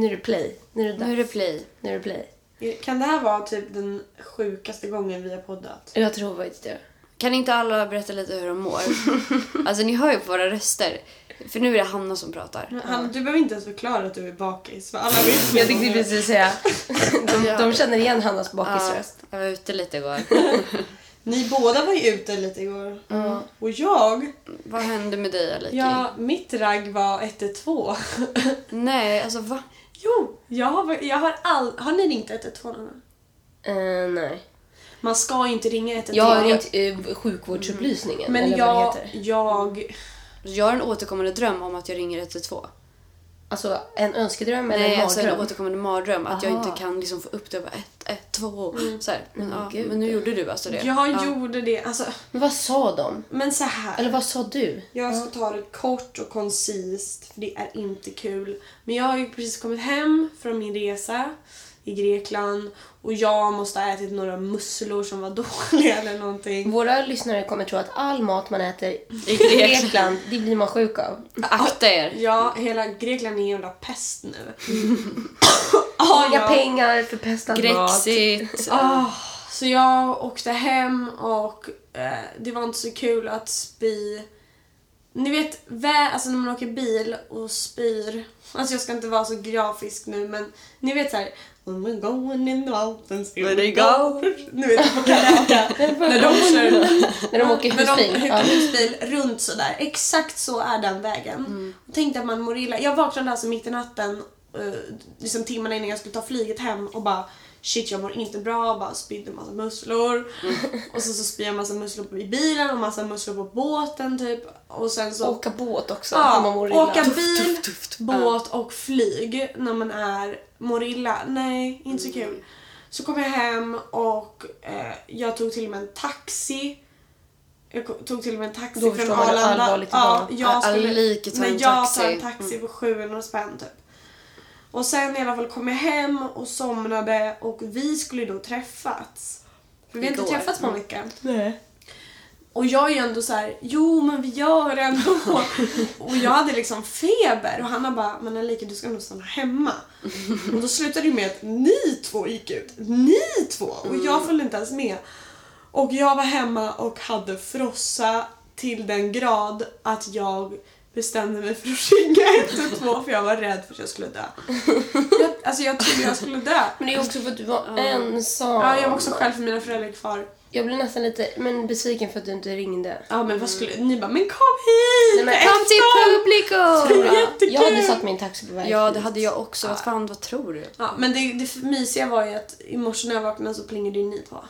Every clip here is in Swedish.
Nu är det, play. Nu är det dags. Nu är det play. Nu är det play. Kan det här vara typ den sjukaste gången vi har poddat? Jag tror faktiskt det. Kan inte alla berätta lite hur de mår? alltså ni hör ju på våra röster. För nu är det Hanna som pratar. Hanna, du behöver inte ens förklara att du är bakis för alla vet Jag tänkte precis säga. De, Ja. de känner igen Hannas Ja, bakisröst. jag var ute lite igår. Ni båda var ju ute lite igår. Och jag, Vad hände med dig Aliki? ja, mitt ragg var 112. Nej, alltså va? Jo, jag har, jag har all... Har ni ringt 112 någon gång? Eh, nej. Man ska ju inte ringa 112. Jag har ringt uh, sjukvårdsupplysningen. Men eller jag, vad det heter. jag... Jag har en återkommande dröm om att jag ringer 112. Alltså en önskedröm eller Nej, en alltså en mardröm? återkommande mardröm. Att jag Aha. inte kan liksom få upp det och bara 1, 1, 2. Så här. Men, Mm, ja, men nu gjorde du alltså det. Jag ja. gjorde det. Alltså, Men vad sa de? men så här. Eller vad sa du? Jag ska ta det kort och koncist, för det är inte kul. Men jag har ju precis kommit hem från min resa i Grekland och jag måste ha ätit några musslor som var dåliga eller någonting. Våra lyssnare kommer tro att all mat man äter i Grekland. Det blir man sjuk av. Akta er. Ja, hela Grekland är en jävla pest nu. Inga ja. pengar för pestad mat. Grexit. Ah, så jag åkte hem och eh, det var inte så kul att spy. Ni vet, vä- alltså när man åker bil och spyr. Alltså jag ska inte vara så grafisk nu men ni vet så här. When we're going in the mountains Where they go. Ni vet på Kaläka. när de kör När de åker när de husbil. Husbil runt sådär. Exakt så är den vägen. Och tänkte att man mår illa. Jag vaknade alltså mitt i natten, eh, liksom timmarna innan jag skulle ta flyget hem och bara shit jag mår inte bra, bara spydde massa musslor. Och så, så spyr jag massa musslor på- i bilen och massa musslor på båten typ. Och sen så Åka båt också när man Ja, mår illa. åka bil, tufft, tufft. båt och flyg när man är mår illa. Nej, inte så kul. Så kom jag hem och eh, jag tog till och med en taxi. Jag tog till och med en taxi Då från förstår man hur Arlanda. allvarligt det ja, var. jag skulle, en jag tar en taxi för 700 spänn typ. Och sen i alla fall kom jag hem och somnade och vi skulle då träffats. För vi har inte träffats på en vecka. Nej. Och jag är ju ändå så här, jo men vi gör det ändå. och jag hade liksom feber och han bara, men Alika du ska nog stanna hemma. och då slutade det med att ni två gick ut. Ni två! Och jag följde inte ens med. Och jag var hemma och hade frossa till den grad att jag bestämde mig för att ringa 112 för jag var rädd för att jag skulle dö. Jag, alltså jag trodde jag skulle dö. Men det är också för att du var ensam. Ja, jag var också själv för mina föräldrar är kvar. Jag blev nästan lite men besviken för att du inte ringde. Ja men vad skulle, ni bara men kom hit! Nej, men Kom till publico! Jag. Hade satt min taxi på väg Ja, det hade jag också. Vad fan, vad tror du? Ja, men det, det mysiga var ju att i morse när jag vaknade så plingade ju ni på.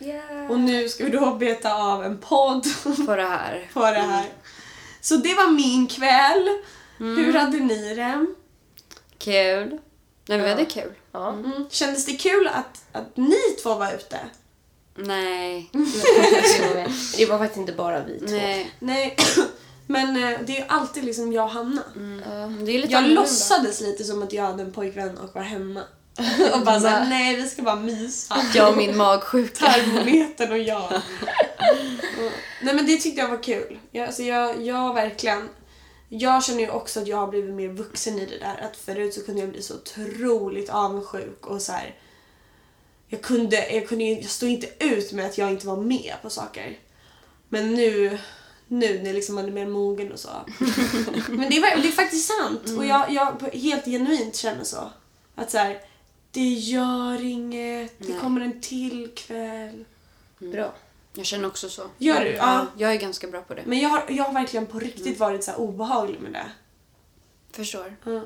Yeah. Och nu ska vi då beta av en podd På det här. på det här. Så det var min kväll. Hur hade ni det? Kul. Nej, men vi hade kul. Ja. Mm. Kändes det kul att, att ni två var ute? Nej. det var faktiskt inte bara vi två. Nej. Nej, men eh, det är ju alltid liksom jag och Hanna. Mm. Det är lite Jag annorlunda. låtsades lite som att jag hade en pojkvän och var hemma. och bara såhär, nej vi ska bara mysa. Jag och min magsjuka. Termometern och jag. Nej men det tyckte jag var kul. Jag, alltså jag, jag verkligen... Jag känner ju också att jag har blivit mer vuxen i det där. Att förut så kunde jag bli så otroligt avundsjuk och så här. Jag kunde, jag kunde jag stod inte ut med att jag inte var med på saker. Men nu, nu när liksom man är mer mogen och så. Men det är, det är faktiskt sant. Och jag, jag på- helt genuint känner så. Att så här, det gör inget, det Nej. kommer en till kväll. Bra. Jag känner också så. Gör du? Ja. Ja. Jag är ganska bra på det. Men jag har, jag har verkligen på riktigt varit så här obehaglig med det. Förstår. Ja.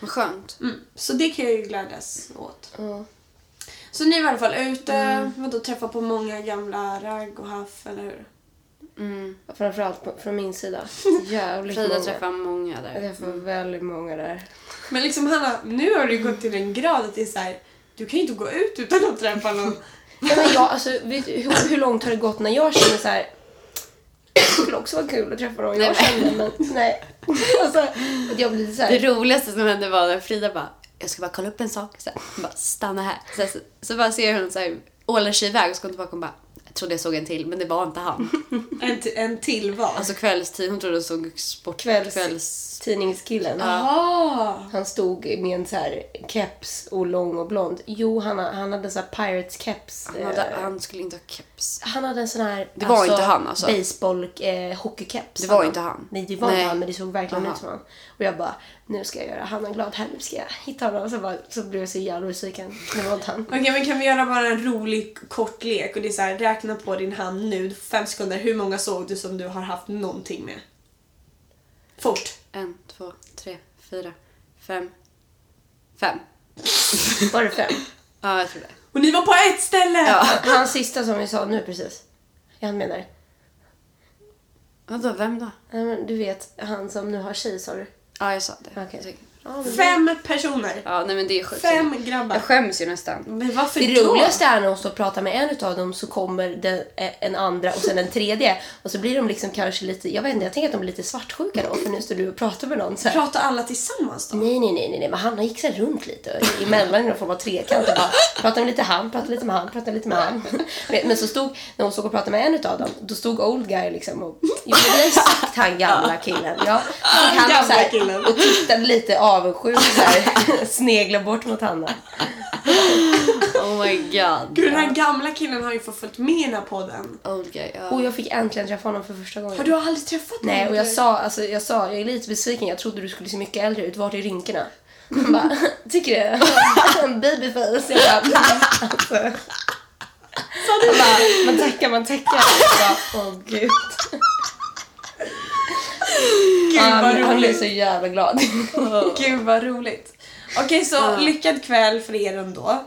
Vad skönt. Mm. Så det kan jag ju glädjas åt. Ja. Så ni var i alla fall ute, vadå, träffa på många gamla ragg och haff, eller hur? Mm. Framförallt på, från min sida. Jävligt Frida många. träffar många Jag där. träffar väldigt många där. Men liksom Hanna, nu har du gått till en grad att det är så här, du kan ju inte gå ut utan att träffa någon. Ja, men jag, alltså, vet hur, hur långt har det gått när jag känner så här. Det skulle också vara kul att träffa någon jag känner men nej. Alltså, att jag blir så Det här. roligaste som hände var när Frida bara, jag ska bara kolla upp en sak. Så här, bara stanna här. Så, så, så bara ser hon så här, ålar sig iväg och så kommer tillbaka och bara, trodde jag såg en till, men det var inte han. En, en till vad? Alltså kvällstid, hon trodde jag såg sport... Kvälls- kvälls... Tidningskillen. Jaha! Han stod med en så här keps och lång och blond. Jo, han, ha- han hade en sån här Pirates keps. Han, hade, Eh, han skulle inte ha keps. han hade en sån här Det var inte han, alltså. baseball eh, hockeykeps. Det var hade inte han. Nej, det var Nej. inte han men det såg verkligen Aha. ut som han. Och jag bara, nu ska jag göra Hanna glad här, nu ska jag hitta honom. Och så, bara, så blev jag så jävla besviken. Det var inte han. Okej, men kan vi göra bara en rolig kort lek? Och det är så här, räkna på din hand nu, fem sekunder. Hur många såg du som du har haft någonting med? Fort. En, två, tre, fyra, fem. Fem. Var det fem? Ja, jag tror det. Och ni var på ett ställe! Ja. Hans sista som vi sa nu precis. Jag menar. Vadå, vem då? Men Du vet, han som nu har tjej sa du? Ja, jag sa det. Okej. Det- Fem personer. Ja, nej men det är sjukt. Fem grabbar. Jag skäms ju nästan. Men varför Det då? roligaste är när hon står och pratar med en utav dem så kommer den, en andra och sen en tredje och så blir de liksom kanske lite, jag vet inte, jag tänker att de blir lite svartsjuka då för nu står du och pratar med någon så här. Pratar alla tillsammans då? Nej, nej, nej, nej, nej, men Hanna gick så runt lite emellan i någon form av trekant och bara pratade med lite han, pratade lite med han, pratade lite med han. Men men så stod, när hon stod och pratade med en utav dem, då stod old guy liksom och gjorde exakt han gamla killen. Ja, han Gamla killen. och tittade lite avundsjukt så här, snegla bort mot Hanna. Oh my god. Gud, den här gamla killen har ju fått följt med i den här podden. Old guy, ja. Och jag fick äntligen träffa honom för första gången. Har du aldrig träffat Nej, honom? och jag sa, alltså, jag sa, jag är lite besviken, jag trodde du skulle se mycket äldre ut. Vart är rynkorna? Han bara, tycker du? Babyface. Jag bara, alltså. Han bara, man tackar, man tackar. Jag bara, åh gud. Gud vad Han, han blev roligt. så jävla glad. Gud vad roligt. Okej, så lyckad kväll för er ändå.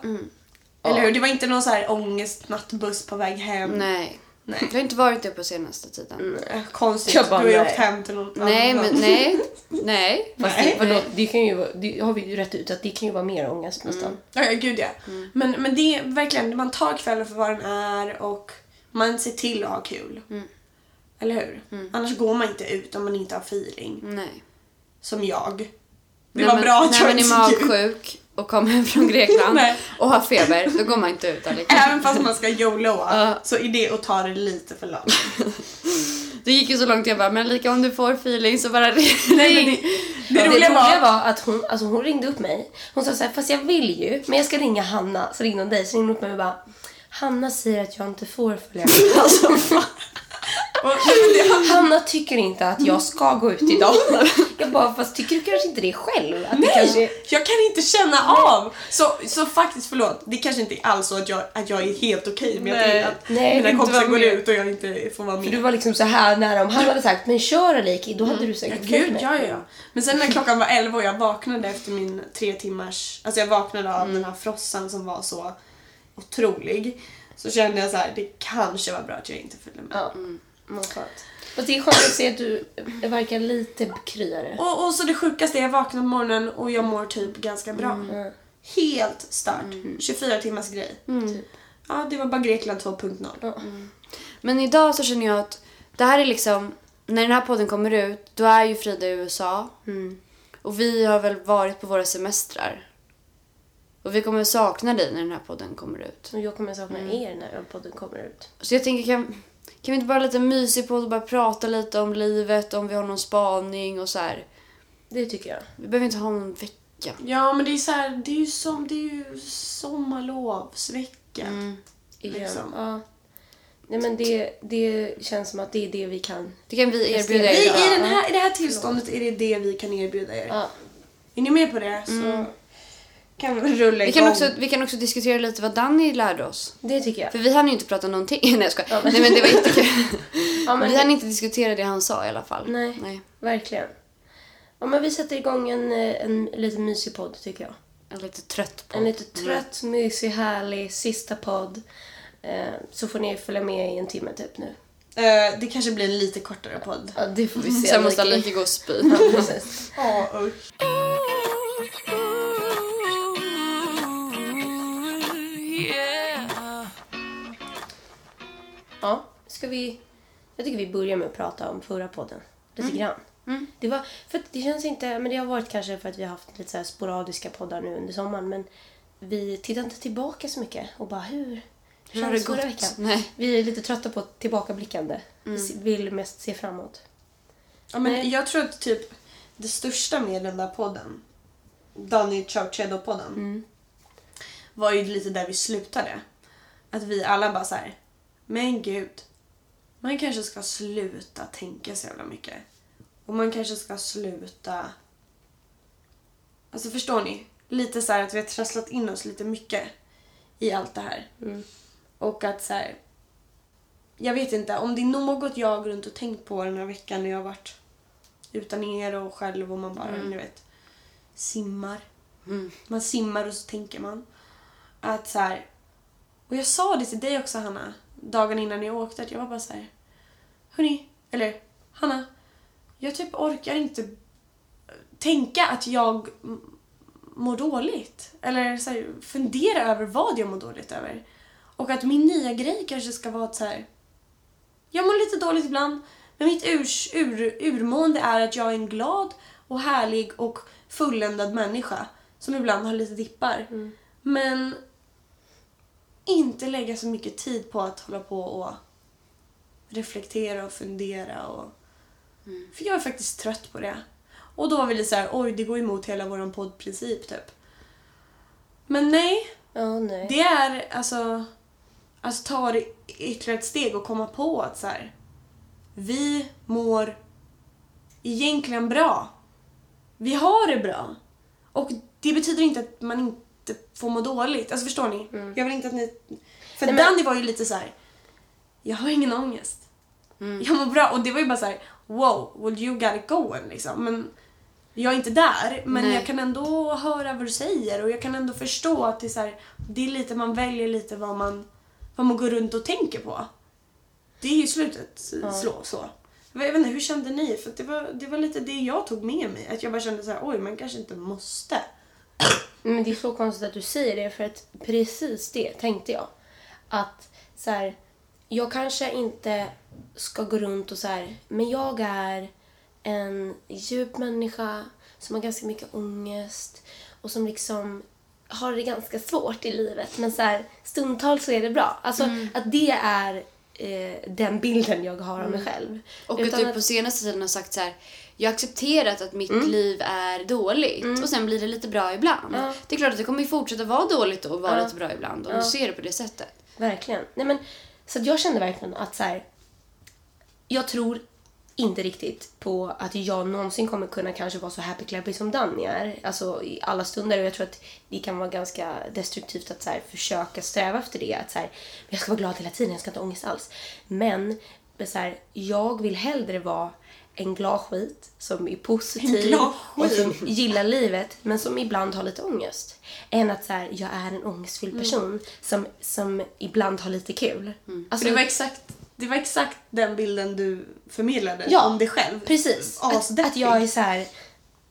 Eller hur? Det var inte någon så här ångestnattbuss på väg hem. Nej. Nej. Jag har inte varit det på senaste tiden. Äh, Konstigt. Jag bara, du har ju nej. åkt hem till någon Nej, annan. men nej. Nej. Fast Nej. det, vadå, det kan ju vara, det har vi ju rätt ut att det kan ju vara mer ångest nästan. Ja, ja, gud ja. Men, men det är verkligen, man tar kvällen för vad den är och man ser till att ha kul. Eller hur? Annars går man inte ut om man inte har feeling. Nej. Som jag. Det Nej, var men, bra att när jag man är inte gick ut. magsjuk och kommer hem från Grekland Nej. och har feber, då går man inte ut. Eller? Även fast man ska YOLOa Ja. så är det att ta det lite för långt. Det gick ju så långt jag bara, men lika om du får feeling så bara ring. Nej, det Det roliga var... var att hon, alltså hon ringde upp mig. Hon sa så här, fast jag vill ju, men jag ska ringa Hanna. Så ringde hon dig, så ringde hon upp mig och bara, Hanna säger att jag inte får följa med. Alltså, Hanna tycker inte att jag ska gå ut idag. Jag bara, fast tycker du kanske inte det själv? Att det kanske... Nej, jag kan inte känna av! Så, så faktiskt, förlåt, det kanske inte är alls så att jag, att jag är helt okej med Nej. att, Nej, mina inte kompisar går ut och jag inte får vara För med. du var liksom så här nära. Om han hade sagt, men kör Aliki, då hade du Ja, säkert följt gud, med. ja, ja, ja. Men sen när klockan var 11 och jag vaknade efter min tre timmars... Alltså jag vaknade av den här frossan som var så otrolig. Så kände jag så här, det kanske var bra att jag inte följde med. Ja, mm. Vad skönt. Fast det är skönt att se att du verkar lite kryare. Och, och så det sjukaste är jag vaknar på morgonen och jag mår typ ganska bra. Mm. Helt start. 24 timmars grej. Typ. Ja, det var bara Grekland 2.0. Ja. Men idag så känner jag att det här är liksom, när den här podden kommer ut, då är ju Frida i USA. Mm. Och vi har väl varit på våra semestrar. Och vi kommer sakna dig när den här podden kommer ut. Och jag kommer sakna er när podden kommer ut. Så jag tänker, kan, kan vi inte bara ha lite mysig podd och bara prata lite om livet, om vi har någon spaning och så här. Det tycker jag. Vi behöver inte ha någon vecka. Ja, men det är så här, det är ju, som, det är ju sommarlovsvecka. Mm. Igen. Liksom. Ja. Nej men det, det känns som att det är det vi kan. Det kan vi erbjuda Vi, er i, idag. den här, I det här tillståndet är det det vi kan erbjuda er. Ja. Är ni med på det så kan vi rulla Vi kan, igång. också, vi kan också diskutera lite vad Danny lärde oss. Det tycker jag. För vi hann ju inte prata någonting. Nej jag skojar. Nej men det var jättekul. Ja, men vi hann inte diskutera det han sa i alla fall. Nej. Nej. Verkligen. Ja, men vi sätter igång en, eh, en lite mysig podd tycker jag. Är lite trött på En lite trött, mysig, härlig sista podd. Eh, så får ni följa med i en timme typ nu. Eh, det kanske blir en lite kortare podd. Ja, det får vi se. Sen måste Aliki. Alika gå och spy. Ja, precis. Ja, usch. Ja, ska vi... Jag tycker vi börjar med att prata om förra podden. Lite grann. Det, var, för det känns inte... Men det har varit kanske för att vi har haft lite så sporadiska poddar nu under sommaren. Men vi tittar inte tillbaka så mycket och bara hur... Hur har det gått? veckan? Nej. Vi är lite trötta på tillbakablickande. Mm. Vi vill mest se framåt. Ja, men Nej. jag tror att typ det största med den där podden, Danny Chauchedo-podden, Mm. Var ju lite där vi slutade. Att vi alla bara så här, men gud, man kanske ska sluta tänka så jävla mycket. Och man kanske ska sluta... Alltså förstår ni? Lite så här att vi har trasslat in oss lite mycket i allt det här. Mm. Och att så här, Jag vet inte, om det är något jag har runt och tänkt på den här veckan när jag har varit utan er och själv och man bara, ni vet, simmar. Mm. Man simmar och så tänker man. Att så här, och jag sa det till dig också Hanna, dagen innan jag åkte, att jag var bara så här. Hörni, eller Hanna, jag typ orkar inte tänka att jag mår dåligt. Eller så här, fundera över vad jag mår dåligt över. Och att min nya grej kanske ska vara att så här. Jag mår lite dåligt ibland, men mitt ur, ur, urmående är att jag är en glad och härlig och fulländad människa som ibland har lite dippar. Men inte lägga så mycket tid på att hålla på och reflektera och fundera. Och... För jag är faktiskt trött på det. Och då var vi lite så här, oj det går emot hela vår poddprincip typ. Men nej, Ja, nej. det är alltså, alltså ta det ytterligare ett steg och komma på att så här, vi mår egentligen bra. Vi har det bra. Och det betyder inte att man inte får må dåligt. Alltså förstår ni? Jag vill inte att ni... För Nej, men- Danny var ju lite så här. jag har ingen ångest. Jag mår bra. Och det var ju bara så här, wow, well you got it going liksom. Men jag är inte där, men Nej. jag kan ändå höra vad du säger och jag kan ändå förstå att det är så här, det är lite, man väljer lite vad man, vad man går runt och tänker på. Det är ju slutet slå så. Jag vet inte, hur kände ni? För det, var, det var lite det jag tog med mig. Att jag bara kände så här, oj man kanske inte måste. Men det är så konstigt att du säger det för att precis det tänkte jag. Att så här, jag kanske inte ska gå runt och så här, men jag är en djup människa som har ganska mycket ångest och som liksom har det ganska svårt i livet. Men så här, stundtals så är det bra. Alltså att det är eh, den bilden jag har av mig själv. Och att Utan du på senaste tiden har sagt så här. Jag har accepterat att mitt liv är dåligt och sen blir det lite bra ibland. Ja. Det är klart att det kommer fortsätta vara dåligt och vara Ja. lite bra ibland om Ja. du ser det på det sättet. Verkligen. Nej, men, så jag kände verkligen att så här, jag tror inte riktigt på att jag någonsin kommer kunna kanske vara så happy clappy som Danny är. Alltså i alla stunder. Och jag tror att det kan vara ganska destruktivt att så här, försöka sträva efter det. Att så här, jag ska vara glad hela tiden, jag ska inte ha ångest alls. Men men så här, jag vill hellre vara en glad skit som är positiv och som gillar livet men som ibland har lite ångest. Än att så här, jag är en ångestfylld Mm. person som, som ibland har lite kul. Alltså, För det var exakt, det var exakt den bilden du förmedlade Ja, om dig själv. Precis. Att, att jag är så här,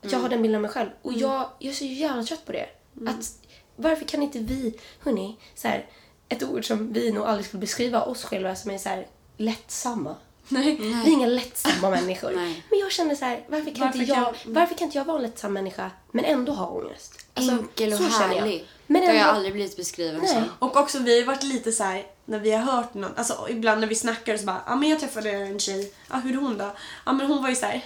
jag har den bilden av mig själv. Och Mm. jag, jag är så jävla trött på det. Att, varför kan inte vi, hörni, så här, ett ord som vi nog aldrig skulle beskriva oss själva som är så här lättsamma. Nej. Vi är inga lättsamma människor. Nej. Men jag känner så här, varför kan, Varför inte jag, kan- varför kan inte jag vara en lättsam människa men ändå ha ångest? Alltså, Enkel och så känner jag. härlig. Men det har jag aldrig blivit beskriven Nej. som. Och också vi har varit lite så här när vi har hört någon, alltså ibland när vi snackar så bara, ja men jag träffade en tjej, ja hur är hon då? Ja men hon var ju så här.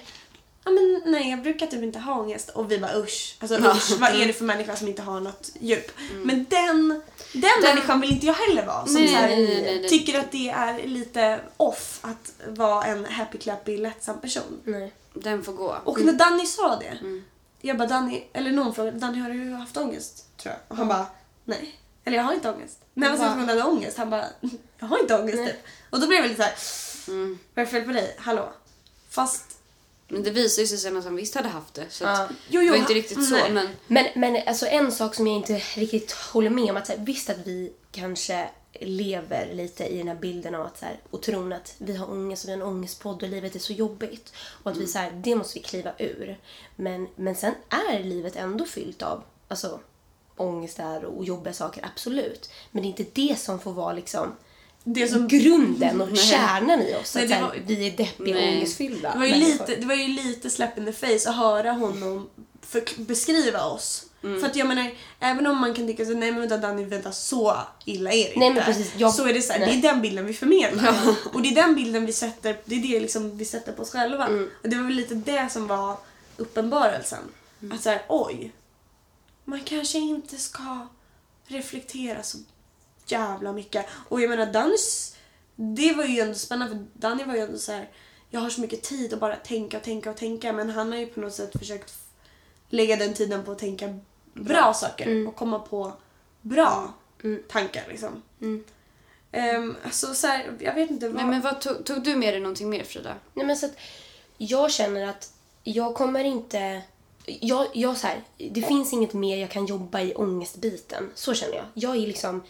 Ja men nej jag brukar typ inte ha ångest och vi bara usch, alltså usch vad är det för människa som inte har något djup? Men den, den, människan vill inte jag heller vara som Nej, så här, nej, nej, tycker att det är lite off att vara en happy clappy lättsam person. Nej. Den får gå. Och när Danny sa det, jag bara Danny, eller någon frågade Danny har du haft ångest? Tror jag. Och han bara nej. Eller jag har inte ångest. När han sa att han hade ångest, han bara jag har inte ångest typ. Och då blev jag lite såhär, Mm. fel på dig? Hallå? Fast, Men det visar ju sig sen att han visst hade haft det. Så Ja. att, Jo, det jo, var inte riktigt så. nej. Men Men, men alltså en sak som jag inte riktigt håller med om, att så här, visst att vi kanske lever lite i den här bilden av att så här, och tron att vi har ångest och vi har en ångestpodd och livet är så jobbigt. Och att vi så här, det måste vi kliva ur. Men, men sen är livet ändå fyllt av alltså, ångest där och jobbiga saker, absolut. Men det är inte det som får vara liksom det som grunden och kärnan i oss. Nej, att var- vi är deppiga och ångestfyllda det var, ju människor. lite, det var ju lite slap in the face att höra honom för, beskriva oss För att jag menar, även om man kan tycka så nej men vänta Danny, vänta så illa är det Nej, men inte. precis, jag- Så är det så här, det är den bilden vi förmedlar. Och det är den bilden vi sätter, det är det liksom vi sätter på oss själva. Mm. Och det var väl lite det som var uppenbarelsen. Mm. Att så här, oj, man kanske inte ska reflektera så jävla mycket. Och jag menar Dannys, det var ju ändå spännande för Danny var ju ändå så här. jag har så mycket tid att bara tänka och tänka och tänka men han har ju på något sätt försökt lägga den tiden på att tänka bra saker och komma på bra tankar liksom. Ehm, alltså så här, jag vet inte vad... Nej, men vad tog, tog du med dig någonting mer Frida? Nej, men så att jag känner att jag kommer inte... Jag, jag så här, det finns inget mer jag kan jobba i ångestbiten. Så känner jag. Jag är liksom...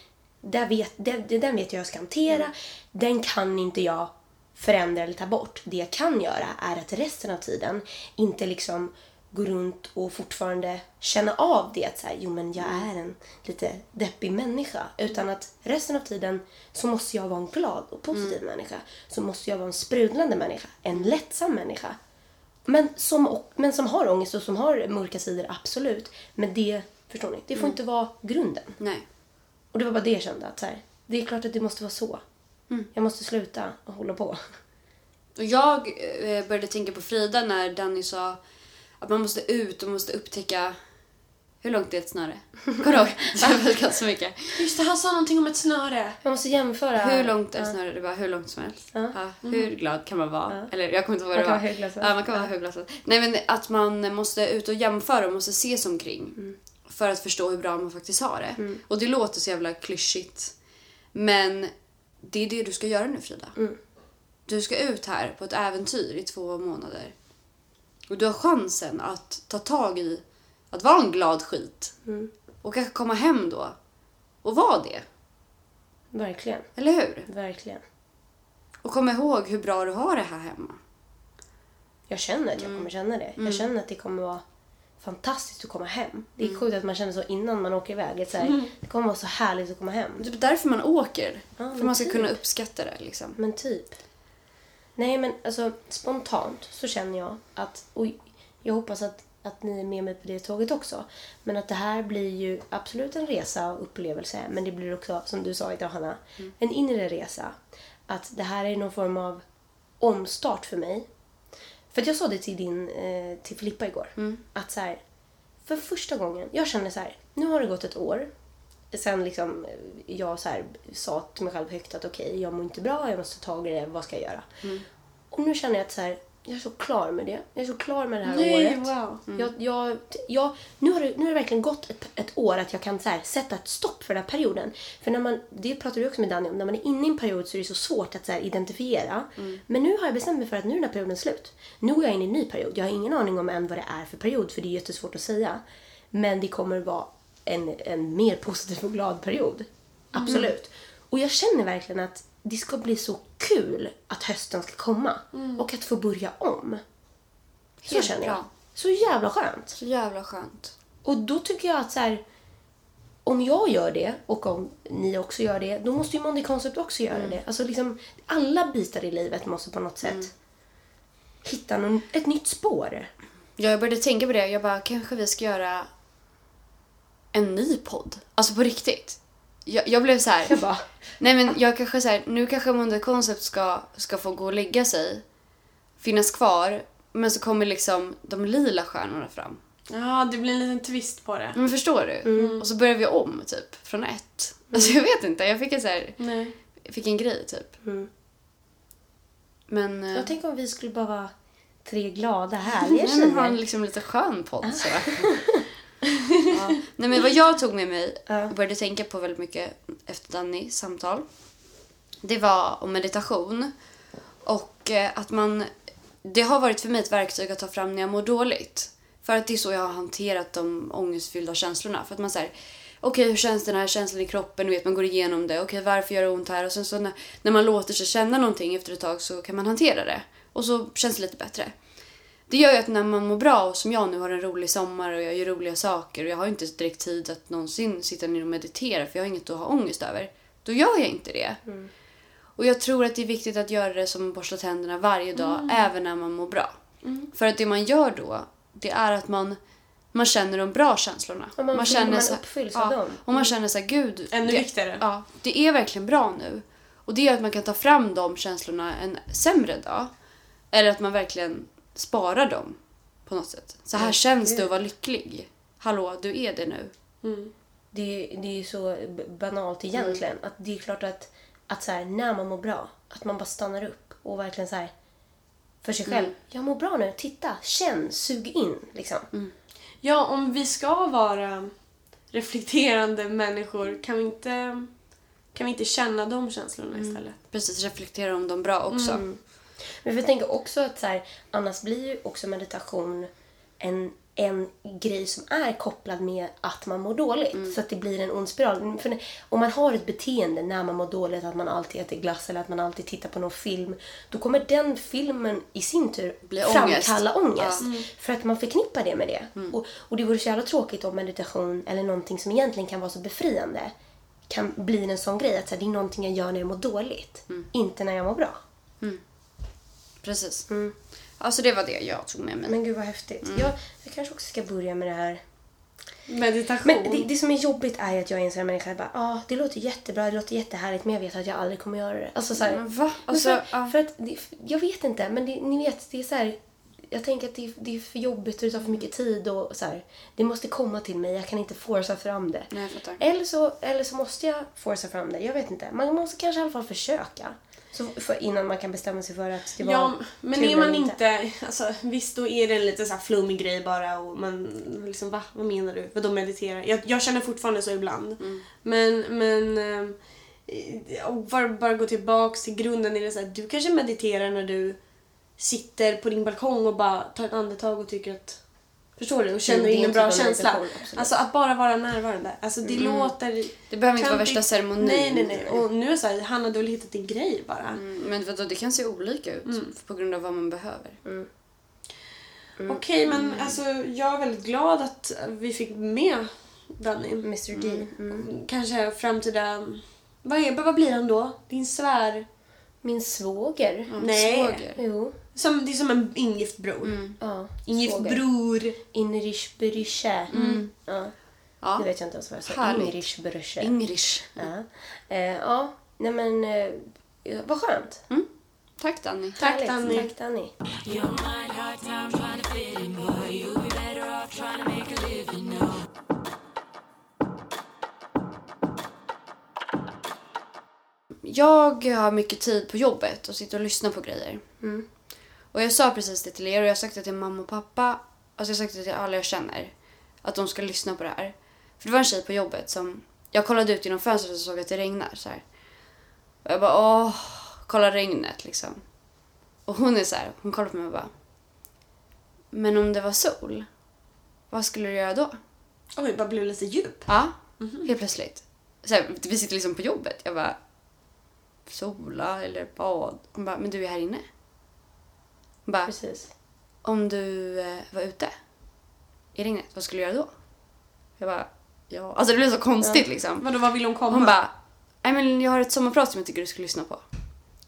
Där vet, det, det, den vet jag jag ska hantera. Den kan inte jag förändra eller ta bort. Det jag kan göra är att resten av tiden inte liksom gå runt och fortfarande känna av det att så här, jo men jag är en lite deppig människa. Utan att resten av tiden så måste jag vara en glad och positiv människa. Så måste jag vara en sprudlande människa. En lättsam människa. Men som, men som har ångest och som har mörka sidor, absolut. Men det, förstår ni, det får inte vara grunden. Nej. Och det var bara det jag kände. Att så här, det är klart att det måste vara så. Jag måste sluta och hålla på. Och jag eh, började tänka på Frida när Danny sa att man måste ut och måste upptäcka hur långt är ett snöre? Kommer du ihåg? Så mycket. Just det, han sa någonting om ett snöre. Jag måste jämföra. Hur långt är ett snöre? Det var hur långt som helst. Ja. Hur glad kan man vara? Eller jag kommer inte ihåg vad det Man kan var. vara hur glad som Ja, man kan vara hur glad som helst. Nej men att man måste ut och jämföra och måste se sig omkring. För att förstå hur bra man faktiskt har det. Och det låter så jävla klyschigt. Men det är det du ska göra nu Frida. Du ska ut här på ett äventyr i två månader. Och du har chansen att ta tag i att vara en glad skit. Och kanske komma hem då och vara det. Verkligen. Eller hur? Verkligen. Och kom ihåg hur bra du har det här hemma. Jag känner att jag kommer känna det. Jag känner att det kommer vara fantastiskt att komma hem. Det är sjukt att man känner så innan man åker iväg. Att så här, Det kommer vara så härligt att komma hem. Det är typ därför man åker. Ja, för man ska typ. kunna uppskatta det liksom. Men typ. Nej, men alltså spontant så känner jag att, och jag hoppas att, att ni är med mig på det tåget också, men att det här blir ju absolut en resa och upplevelse, men det blir också, som du sa idag Hanna, en inre resa. Att det här är någon form av omstart för mig. För jag sa det till din, eh, till Filippa igår, att så här, för första gången, jag känner så här, nu har det gått ett år, sen liksom eh, jag så här, sa till mig själv högt att okej, jag mår inte bra, jag måste ta tag i det, vad ska jag göra? Och nu känner jag att så här, jag är så klar med det. Jag är så klar med det här Nej, året. wow. Jag, jag, jag, nu, har det, nu har det verkligen gått ett, ett år att jag kan så här, sätta ett stopp för den här perioden. För när man, det pratade du också med Danny om, när man är inne i en period så är det så svårt att så här, identifiera. Men nu har jag bestämt mig för att nu är den här perioden slut. Nu går jag in i en ny period. Jag har ingen aning om än vad det är för period, för det är jättesvårt att säga. Men det kommer vara en, en mer positiv och glad period. Absolut. Och jag känner verkligen att det ska bli så kul att hösten ska komma. Och att få börja om. Så Helt känner jag. bra. Så jävla skönt. Så jävla skönt. Och då tycker jag att så här, om jag gör det och om ni också gör det, då måste ju Monday Concept också göra det. Alltså liksom, alla bitar i livet måste på något sätt hitta någon, ett nytt spår. Ja, jag började tänka på det. Jag bara, kanske vi ska göra en ny podd. Alltså på riktigt. Jag, jag blev så här. Jag bara, Nej men jag kanske så här, nu kanske Monday Concept ska, ska få gå och lägga sig. Finnas kvar. Men så kommer liksom de lila stjärnorna fram. Ja, det blir en liten twist på det. Men förstår du? Och så börjar vi om typ från ett. Alltså jag vet inte, jag fick en så här, Nej. jag fick en grej typ. Mm. Men... eh, jag tänker om vi skulle bara vara tre glada, härliga Nej, men ha en tjejer. liksom lite skön podd så. ja. Nej men vad jag tog med mig och började tänka på väldigt mycket efter Dannys samtal. Det var om meditation. Och eh, att man... Det har varit för mig ett verktyg att ta fram när jag mår dåligt. För att det är så jag har hanterat de ångestfyllda känslorna. För att man säger okej hur känns den här känslan i kroppen? Vet, man går igenom det. Okej varför gör det ont här? Och sen så när, när man låter sig känna någonting efter ett tag så kan man hantera det. Och så känns det lite bättre. Det gör ju att när man mår bra och som jag nu har en rolig sommar och jag gör roliga saker och jag har inte direkt tid att någonsin sitta ner och meditera för jag har inget att ha ångest över. Då gör jag inte det. Och jag tror att det är viktigt att göra det som att borsta tänderna varje dag även när man mår bra. För att det man gör då det är att man man känner de bra känslorna. Ja, man- man så- uppfylls av dem. Och man känner så här, gud. Ännu det, viktigare. Ja, det är verkligen bra nu. Och det är att man kan ta fram de känslorna en sämre dag. Eller att man verkligen sparar dem på något sätt. Så här känns det att vara lycklig. Hallå, du är det nu. Mm. Det, är- det är ju så banalt egentligen. Att det är klart att, att så här, när man mår bra, att man bara stannar upp och verkligen så här för sig själv. Jag mår bra nu, titta, känn, sug in. Liksom. Ja, om vi ska vara reflekterande människor kan vi inte, kan vi inte känna de känslorna istället? Precis, reflektera om dem bra också. Mm. Men jag tänker också att så här, annars blir ju också meditation en, en grej som är kopplad med att man mår dåligt. Så att det blir en ond spiral. För om man har ett beteende när man mår dåligt, att man alltid äter glass eller att man alltid tittar på någon film, då kommer den filmen i sin tur Bli ångest. framkalla ångest. För att man förknippar det med det. Och, och det vore så jävla tråkigt om meditation, eller någonting som egentligen kan vara så befriande, kan bli en sån grej att så här, det är någonting jag gör när jag mår dåligt. Inte när jag mår bra. Precis. Alltså det var det jag tog med mig. Men gud vad häftigt. Jag, jag kanske också ska börja med det här. Meditation. Men det, det som är jobbigt är att jag är en sån här människa. Bara, ah, det låter jättebra, det låter jättehärligt men jag vet att jag aldrig kommer göra det. Alltså, så här, Men va? men Alltså, för, ja. för att, det, jag vet inte, men det, ni vet, det är så här. Jag tänker att det, det är för jobbigt och det tar för mycket tid och så här. Det måste komma till mig, jag kan inte forsa fram det. Nej. Eller så, eller så måste jag forsa fram det, jag vet inte. Man måste kanske i alla fall försöka. Så, innan man kan bestämma sig för att det var Ja, men är man eller inte... Alltså, visst, då är det en lite så här flummig grej bara och man liksom va? Vad menar du? Vadå meditera? Jag, jag känner fortfarande så ibland. Men, men... eh, och bara, bara gå tillbaks till grunden. Är det så här, du kanske mediterar när du sitter på din balkong och bara tar ett andetag och tycker att... Förstår du? Och känner det är in en bra typ känsla. Alltså att bara vara närvarande. Alltså det låter... Det behöver inte vara värsta ceremonin. Nej, nej, nej. Och nu är det så här, Hanna du har hittat din grej bara. Mm, Men vadå, det kan se olika ut Mm. på grund av vad man behöver. Okej, men alltså, jag är väldigt glad att vi fick med Danny. Mr D. Mm. Kanske framtida... Vad, är, vad blir han då? Din svär? Min svåger. Nej. Svåger. Jo. Som, det är som en ingift bror. Mm. Ja, Ingift svåger. bror. Inrich Berysche. Ja, Ja. det vet jag inte ens vad jag sa. Härligt. Inrich Berysche. Ingrish. Ja. Eh, ja, nej men eh, vad skönt. Tack Danny. Tack, Härligt. Danny. Tack Danny. Jag har mycket tid på jobbet och sitter och lyssnar på grejer. Mm. Och jag sa precis det till er och jag har sagt det till mamma och pappa. Alltså jag har sagt det till alla jag känner. Att de ska lyssna på det här. För det var en tjej på jobbet som... Jag kollade ut genom fönstret och såg att det regnar så här. Och jag bara åh, kolla regnet liksom. Och hon är så här, hon kollar på mig och bara. Men om det var sol, vad skulle du göra då? Oj, vad blev lite djup. Ja, helt plötsligt. Så här, vi sitter liksom på jobbet. Jag bara, sola eller bad. Hon bara, men du är här inne. Bara, Precis. om du eh, var ute i regnet, vad skulle du göra då? Jag bara, ja. Alltså det blev så konstigt liksom. Vadå, vad vill hon komma? Hon bara, nej men jag har ett sommarprat som jag tycker du ska lyssna på.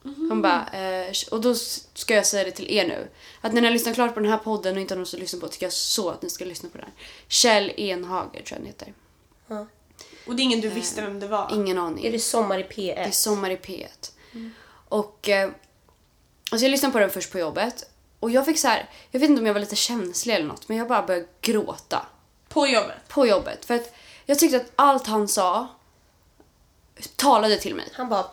Hon bara, eh, och då ska jag säga det till er nu. Att när ni har lyssnat klart på den här podden och inte har något att lyssna på tycker jag så att ni ska lyssna på den. Kjell Enhager tror jag den heter. Ja. Och det är ingen du visste vem det var? Ingen aning. Är det sommar i P1? Det är sommar i P1. Och eh, alltså jag lyssnade på den först på jobbet. Och jag fick så här, jag vet inte om jag var lite känslig eller något, men jag bara började gråta. På jobbet? På jobbet. För att jag tyckte att allt han sa talade till mig. Han bara,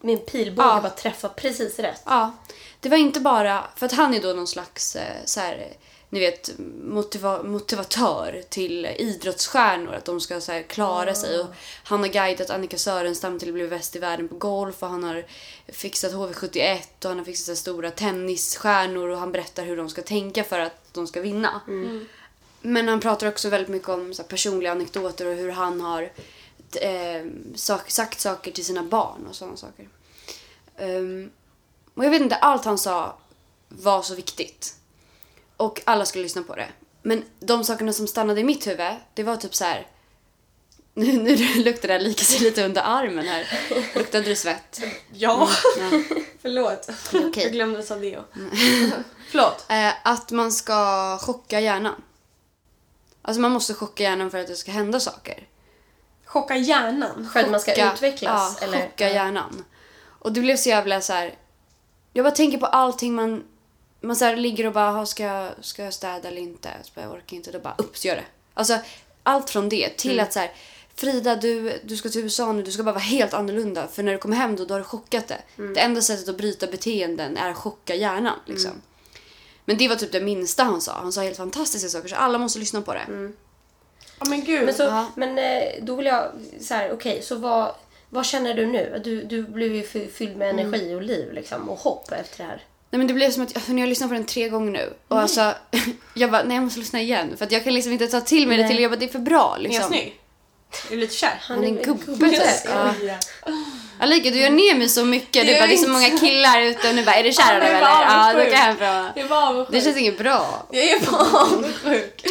min pilbåge Ja. bara träffar precis rätt. Ja, det var inte bara, för att han är då någon slags eh, så här, ni vet, motiva, motivatör till idrottsstjärnor, att de ska så här, klara sig. Och han har guidat Annika Sörenstam till att bli bäst i världen på golf och han har fixat HV71 och han har fixat så här, stora tennisstjärnor och han berättar hur de ska tänka för att de ska vinna. Men han pratar också väldigt mycket om så här, personliga anekdoter och hur han har eh, sak, sagt saker till sina barn och sådana saker. Ehm, och jag vet inte, allt han sa var så viktigt. Och alla skulle lyssna på det. Men de sakerna som stannade i mitt huvud, det var typ så här. Nu, nu luktar det här lika sig lite under armen här. Luktade du svett? Ja. Ja. Förlåt. okej. Jag glömde sa det. Förlåt. Eh, att man ska chocka hjärnan. Alltså man måste chocka hjärnan för att det ska hända saker. Chocka hjärnan. För att man ska utvecklas? Ja, eller? chocka hjärnan. Och det blev så jävla så här. Jag bara tänker på allting man... Man så här ligger och bara, "Ha, ska, jag- ska jag städa eller inte? Så bara, jag orkar inte. Då bara, upp, gör det. Alltså, allt från det till Mm. att så här, Frida, du, du ska till USA nu. Du ska bara vara helt annorlunda. För när du kommer hem då, då har du chockat det. Mm. Det enda sättet att bryta beteenden är att chocka hjärnan. Liksom. Men det var typ det minsta han sa. Han sa helt fantastiska saker. Så alla måste lyssna på det. Ja men gud. Men, så, Ja. men eh, då vill jag så här, okej, så vad, vad känner du nu? Du, du blev ju fy- fylld med Mm. energi och liv liksom, och hopp efter det här. Nej men det blev som att jag, för jag har lyssnat på den tre gånger nu. Och alltså, jag bara, nej jag måste lyssna igen. För att jag kan liksom inte ta till mig det Nej. till, jag bara, det är för bra är liksom. jag snygg? Är du lite kär? Han är en gubbe typ. Ja. Alika, du gör ner mig så mycket. Det Du bara, det är så många killar ute och nu bara, är du kär eller? jag är eller? Ja, då kan jag prova. Jag var avundsjuk. Det känns inget bra. Jag är bara avundsjuk.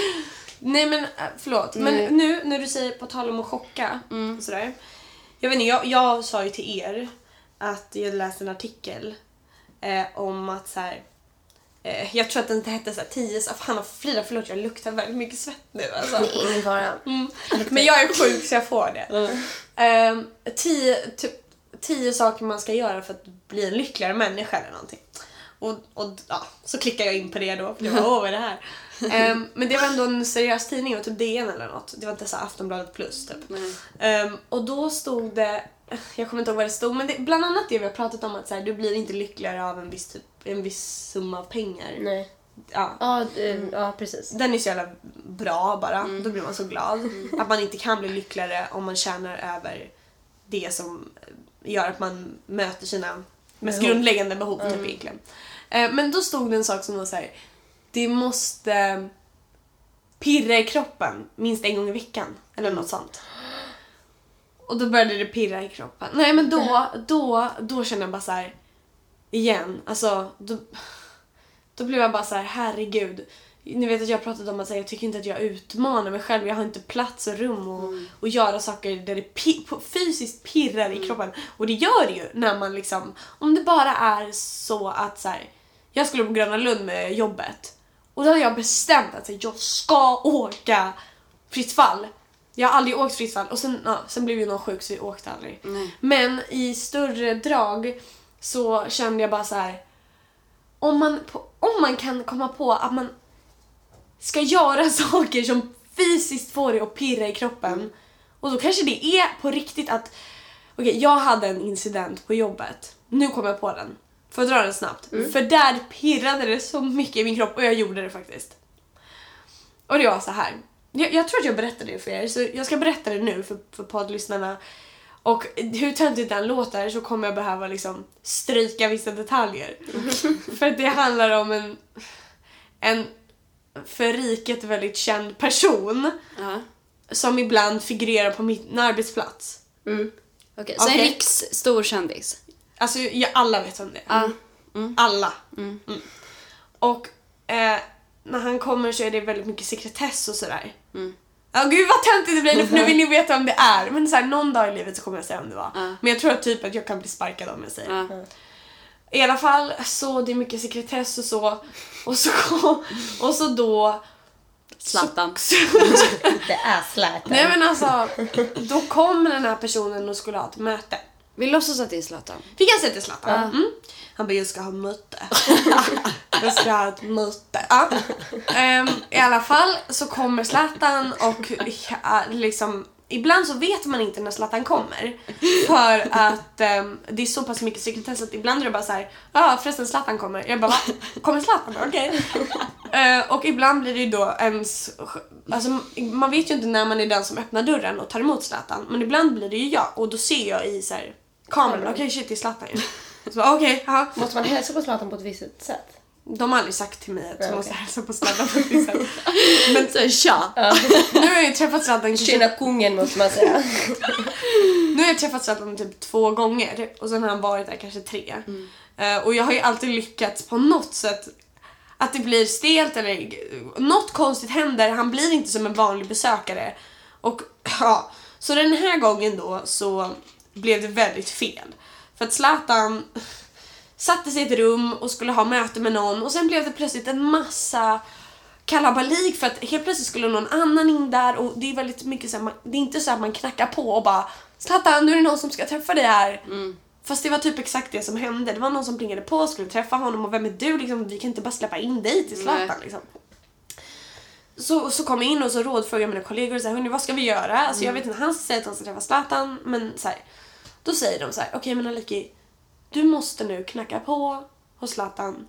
Nej men äh, förlåt. Men Nej. nu när du säger på tal om att chocka och sådär. Jag vet inte, jag, jag sa ju till er att jag läste en artikel eh, om att så här. Eh, jag tror att den hette såhär 10 så fan Frida förlåt jag luktar väldigt mycket svett nu alltså. Det är ingen fara. Mm. Men jag är sjuk så jag får det. Ehm, tio, typ, tio saker man ska göra för att bli en lyckligare människa eller någonting. Och, och ja, så klickar jag in på det då. För jag bara, åh vad är det här? Ehm, men det var ändå en seriös tidning, och typ DN eller något. Det var inte så Aftonbladet plus typ. Ehm, och då stod det, jag kommer inte ihåg vad det stod, men det, bland annat det vi har pratat om att så här, du blir inte lyckligare av en viss, typ, en viss summa pengar. Nej. Ja, Ja, eh, ja precis. den är så jävla bra bara. Då blir man så glad. Att man inte kan bli lyckligare om man tjänar över det som gör att man möter sina mest Behov. grundläggande behov. Typ, egentligen. Eh, Men då stod det en sak som var så här. Det måste pirra i kroppen minst en gång i veckan. Eller något sånt. Och då började det pirra i kroppen. Nej men då, då, då kände jag bara så här. Igen, alltså då, då blev jag bara så här, herregud. Ni vet att jag har pratat om att säga, jag tycker inte att jag utmanar mig själv. Jag har inte plats och rum och, och göra saker där det pi- på- fysiskt pirrar i kroppen. Och det gör det ju när man liksom, om det bara är så att så här, jag skulle på Gröna Lund med jobbet. Och då hade jag bestämt att så här, jag ska åka fritt fall. Jag har aldrig åkt fritt fall och sen, ja, sen blev ju någon sjuk så vi åkte aldrig. Nej. Men i större drag så kände jag bara så här. Om man, på, om man kan komma på att man ska göra saker som fysiskt får dig att pirra i kroppen. Och då kanske det är på riktigt att... Okej, jag hade en incident på jobbet. Nu kommer jag på den. Får jag dra den snabbt? För där pirrade det så mycket i min kropp och jag gjorde det faktiskt. Och det var så här. Jag, jag tror att jag berättade det för er, så jag ska berätta det nu för, för poddlyssnarna. Och hur töntigt den låter så kommer jag behöva liksom stryka vissa detaljer. för det handlar om en, en för riket väldigt känd person Ja. som ibland figurerar på min arbetsplats. Mm. Okej, så en riks stor kändis. Alltså, ja, alla vet vem det är. Ja. Alla. Mm. Och eh, när han kommer så är det väldigt mycket sekretess och sådär. Ja gud vad töntigt det blir nu för nu vill ni veta vem det är. Men så här, någon dag i livet så kommer jag säga vem det var. Ja. Men jag tror att typ att jag kan bli sparkad om jag säger. Ja. I alla fall så det är mycket sekretess och så. Och så, och så då... Zlatan. Det är Zlatan. nej men alltså, då kom den här personen och skulle ha ett möte. Vi låtsas att det är Zlatan. Fick jag säga till Zlatan? Mm. Han bara, jag ska ha möte. En ska ha ett möte. Ja. Ehm, I alla fall så kommer Zlatan och ja, liksom Ibland så vet man inte när Zlatan kommer. För att ehm, det är så pass mycket sekretess att ibland är det bara så här. Ja förresten Zlatan kommer. Jag bara va? Kommer Zlatan? Okej. Eh, och ibland blir det ju då ens... Alltså, man vet ju inte när man är den som öppnar dörren och tar emot Zlatan. Men ibland blir det ju jag och då ser jag i så här, kameran. Okej shit det är Zlatan ju. Så bara, Okej, ja. Måste man hälsa på Zlatan på ett visst sätt? De har aldrig sagt till mig att jag Ja, måste hälsa på Zlatan. Men Så tja! nu har jag ju träffat Zlatan kanske Tjena kungen måste man säga. Nu har jag träffat Zlatan typ två gånger och sen har han varit där kanske tre. Eh, och jag har ju alltid lyckats på något sätt att det blir stelt eller något konstigt händer. Han blir inte som en vanlig besökare. Och ja, så den här gången då så blev det väldigt fel. För att Zlatan satte sig i ett rum och skulle ha möte med någon och sen blev det plötsligt en massa kalabalik för att helt plötsligt skulle någon annan in där och det är väldigt mycket så här, man, det är inte så att man knackar på och bara Zlatan nu är det någon som ska träffa dig här. Fast det var typ exakt det som hände. Det var någon som plingade på och skulle träffa honom och vem är du liksom? Vi kan inte bara släppa in dig till Zlatan liksom. Så, så kom jag in och så rådfrågade jag mina kollegor och så här, "Hörni, vad ska vi göra? Alltså jag vet inte, han säger att han ska träffa Zlatan men så här, då säger de så här, okej men Aliki, du måste nu knacka på hos Zlatan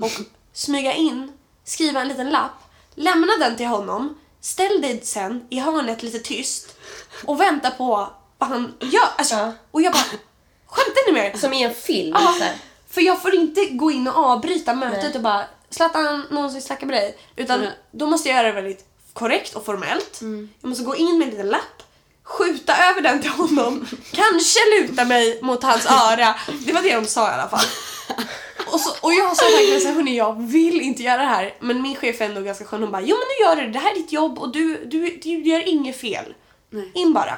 och smyga in, skriva en liten lapp, lämna den till honom, ställ dig sen i hörnet lite tyst och vänta på vad han gör. Alltså, Ja. Och jag bara, skämtar ni med er? Som i en film. Ja, Så för jag får inte gå in och avbryta mötet Nej. och bara Zlatan, någon som vill snacka med dig. Utan Mm. då måste jag göra det väldigt korrekt och formellt. Jag måste gå in med en liten lapp, skjuta över den till honom, kanske luta mig mot hans öra. Det var det de sa i alla fall. Och, så, och jag sa verkligen såhär, hörni jag vill inte göra det här. Men min chef är ändå ganska skön. Hon bara, jo men nu gör du det. Det här är ditt jobb och du, du, du gör inget fel. Nej. In bara.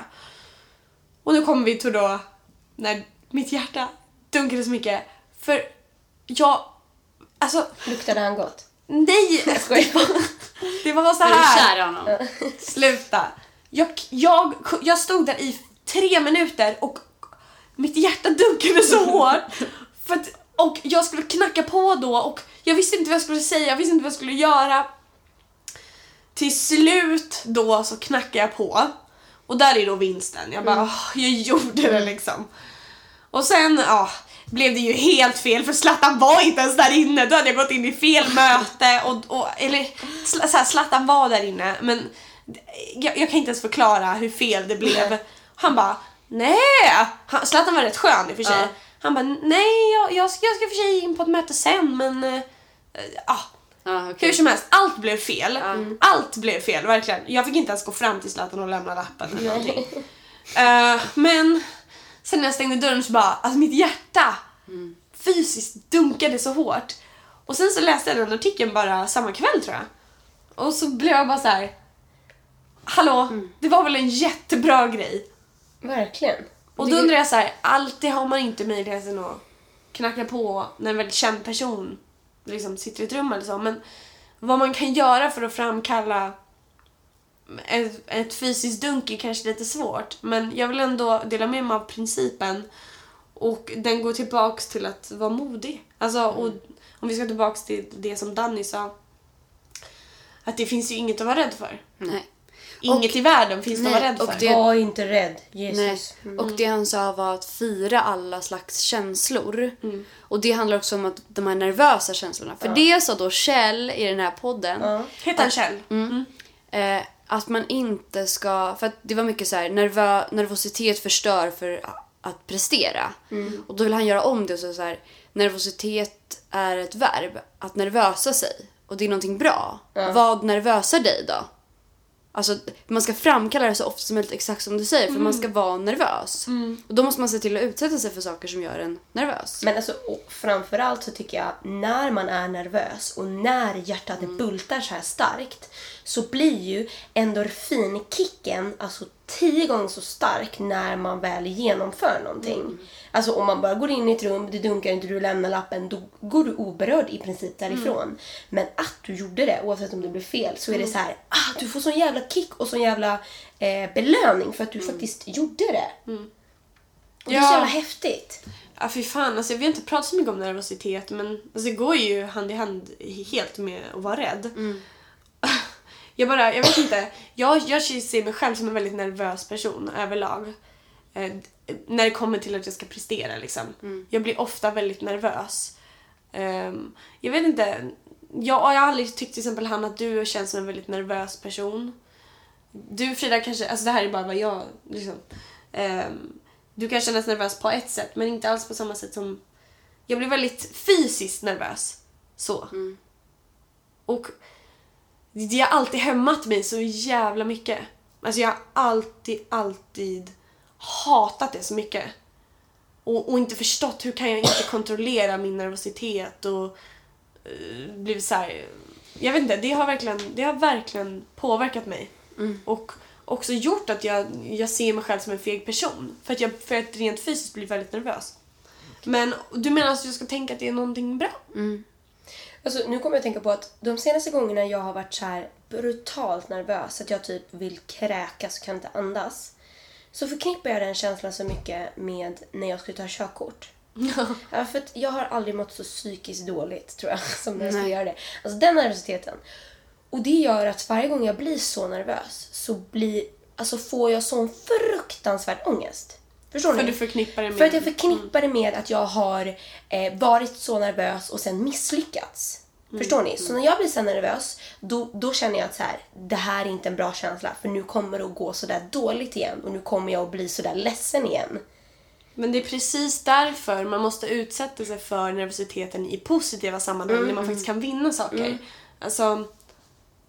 Och nu kommer vi till då när mitt hjärta dunkade så mycket. För jag, alltså Luktade han gott? nej! skojar. Det var så Är du här. kär i honom? Sluta. Jag, jag, jag stod där i tre minuter och mitt hjärta dunkade så hårt. För att, och jag skulle knacka på då och jag visste inte vad jag skulle säga, jag visste inte vad jag skulle göra. Till slut då så knackade jag på. Och där är då vinsten. Jag bara, "Åh, jag gjorde det liksom. Och sen, ja, blev det ju helt fel för Zlatan var inte ens där inne. Då hade jag gått in i fel möte och, och eller så här, Zlatan var där inne men jag, jag kan inte ens förklara hur fel det blev. Han bara, nej! Han, Zlatan var rätt skön i och för sig. Ja. Han bara, nej jag, jag, ska, jag ska för sig in på ett möte sen men ja, Ja, okej. hur som helst, allt blev fel. Allt blev fel, verkligen. Jag fick inte ens gå fram till Zlatan och lämna lappen eller någonting. Eh, men sen när jag stängde dörren så bara, alltså mitt hjärta fysiskt dunkade så hårt. Och sen så läste jag den artikeln bara samma kväll tror jag. Och så blev jag bara så här. Hallå, det var väl en jättebra grej. Verkligen. Och då undrar jag så här, alltid har man inte möjligheten att knacka på när en väldigt känd person liksom sitter i ett rum eller så. Men vad man kan göra för att framkalla ett, ett fysiskt dunk är kanske lite svårt. Men jag vill ändå dela med mig av principen. Och den går tillbaks till att vara modig. Alltså, och om vi ska tillbaks till det som Danny sa. Att det finns ju inget att vara rädd för. Nej. Inget i världen finns det att nej, vara rädd och för. det- Var inte rädd. Nej. Jesus. Och det han sa var att fira alla slags känslor. Och det handlar också om att de här nervösa känslorna. För det sa då Kjell i den här podden. Ja. Heter han Kjell? Mm. Eh, att man inte ska... För att det var mycket så här, nervö, nervositet förstör för att prestera. Och då vill han göra om det och så, så här, nervositet är ett verb. Att nervösa sig. Och det är någonting bra. Vad nervösar dig då? Alltså man ska framkalla det så ofta som möjligt exakt som du säger för man ska vara nervös. Och då måste man se till att utsätta sig för saker som gör en nervös. Men alltså, framförallt så tycker jag när man är nervös och när hjärtat bultar så här starkt så blir ju endorfinkicken alltså tio gånger så stark när man väl genomför någonting. Alltså om man bara går in i ett rum, det dunkar inte, du lämnar lappen, då går du oberörd i princip därifrån. Men att du gjorde det, oavsett om det blev fel, så är det så här, ah, du får sån jävla kick och sån jävla eh, belöning för att du faktiskt gjorde det. Och det är så jävla häftigt. Ja fy fan, alltså, vi har inte pratat så mycket om nervositet men alltså, det går ju hand i hand helt med att vara rädd. Jag bara, jag vet inte. Jag, jag ser mig själv som en väldigt nervös person överlag. Eh, när det kommer till att jag ska prestera liksom. Jag blir ofta väldigt nervös. Ehm, jag vet inte. Jag, jag har aldrig tyckt till exempel Hanna att du känns som en väldigt nervös person. Du Frida kanske, alltså det här är bara vad jag liksom. ehm, du kan kännas nervös på ett sätt men inte alls på samma sätt som... Jag blir väldigt fysiskt nervös. Så. Och det har alltid hämmat mig så jävla mycket. Alltså jag har alltid, alltid hatat det så mycket. Och, och inte förstått hur kan jag inte kontrollera min nervositet och uh, blivit så här. Jag vet inte, det har verkligen, det har verkligen påverkat mig. Och också gjort att jag, jag ser mig själv som en feg person. För att jag för att rent fysiskt blir väldigt nervös. Men du menar att jag ska tänka att det är någonting bra? Alltså, nu kommer jag att tänka på att de senaste gångerna jag har varit så här brutalt nervös, att jag typ vill kräkas och kan inte andas, så förknippar jag den känslan så mycket med när jag skulle ta körkort. Ja, för att jag har aldrig mått så psykiskt dåligt, tror jag, som när jag skulle göra det. Alltså den nervositeten. Och det gör att varje gång jag blir så nervös så blir, alltså får jag sån fruktansvärd ångest. Förstår För ni? du förknippar det med... För att jag förknippar det med att jag har eh, varit så nervös och sen misslyckats. Förstår ni? Så när jag blir så nervös, då, då känner jag att så här, det här är inte en bra känsla för nu kommer det att gå så där dåligt igen och nu kommer jag att bli så där ledsen igen. Men det är precis därför man måste utsätta sig för nervositeten i positiva sammanhang Mm, när man faktiskt kan vinna saker. Alltså,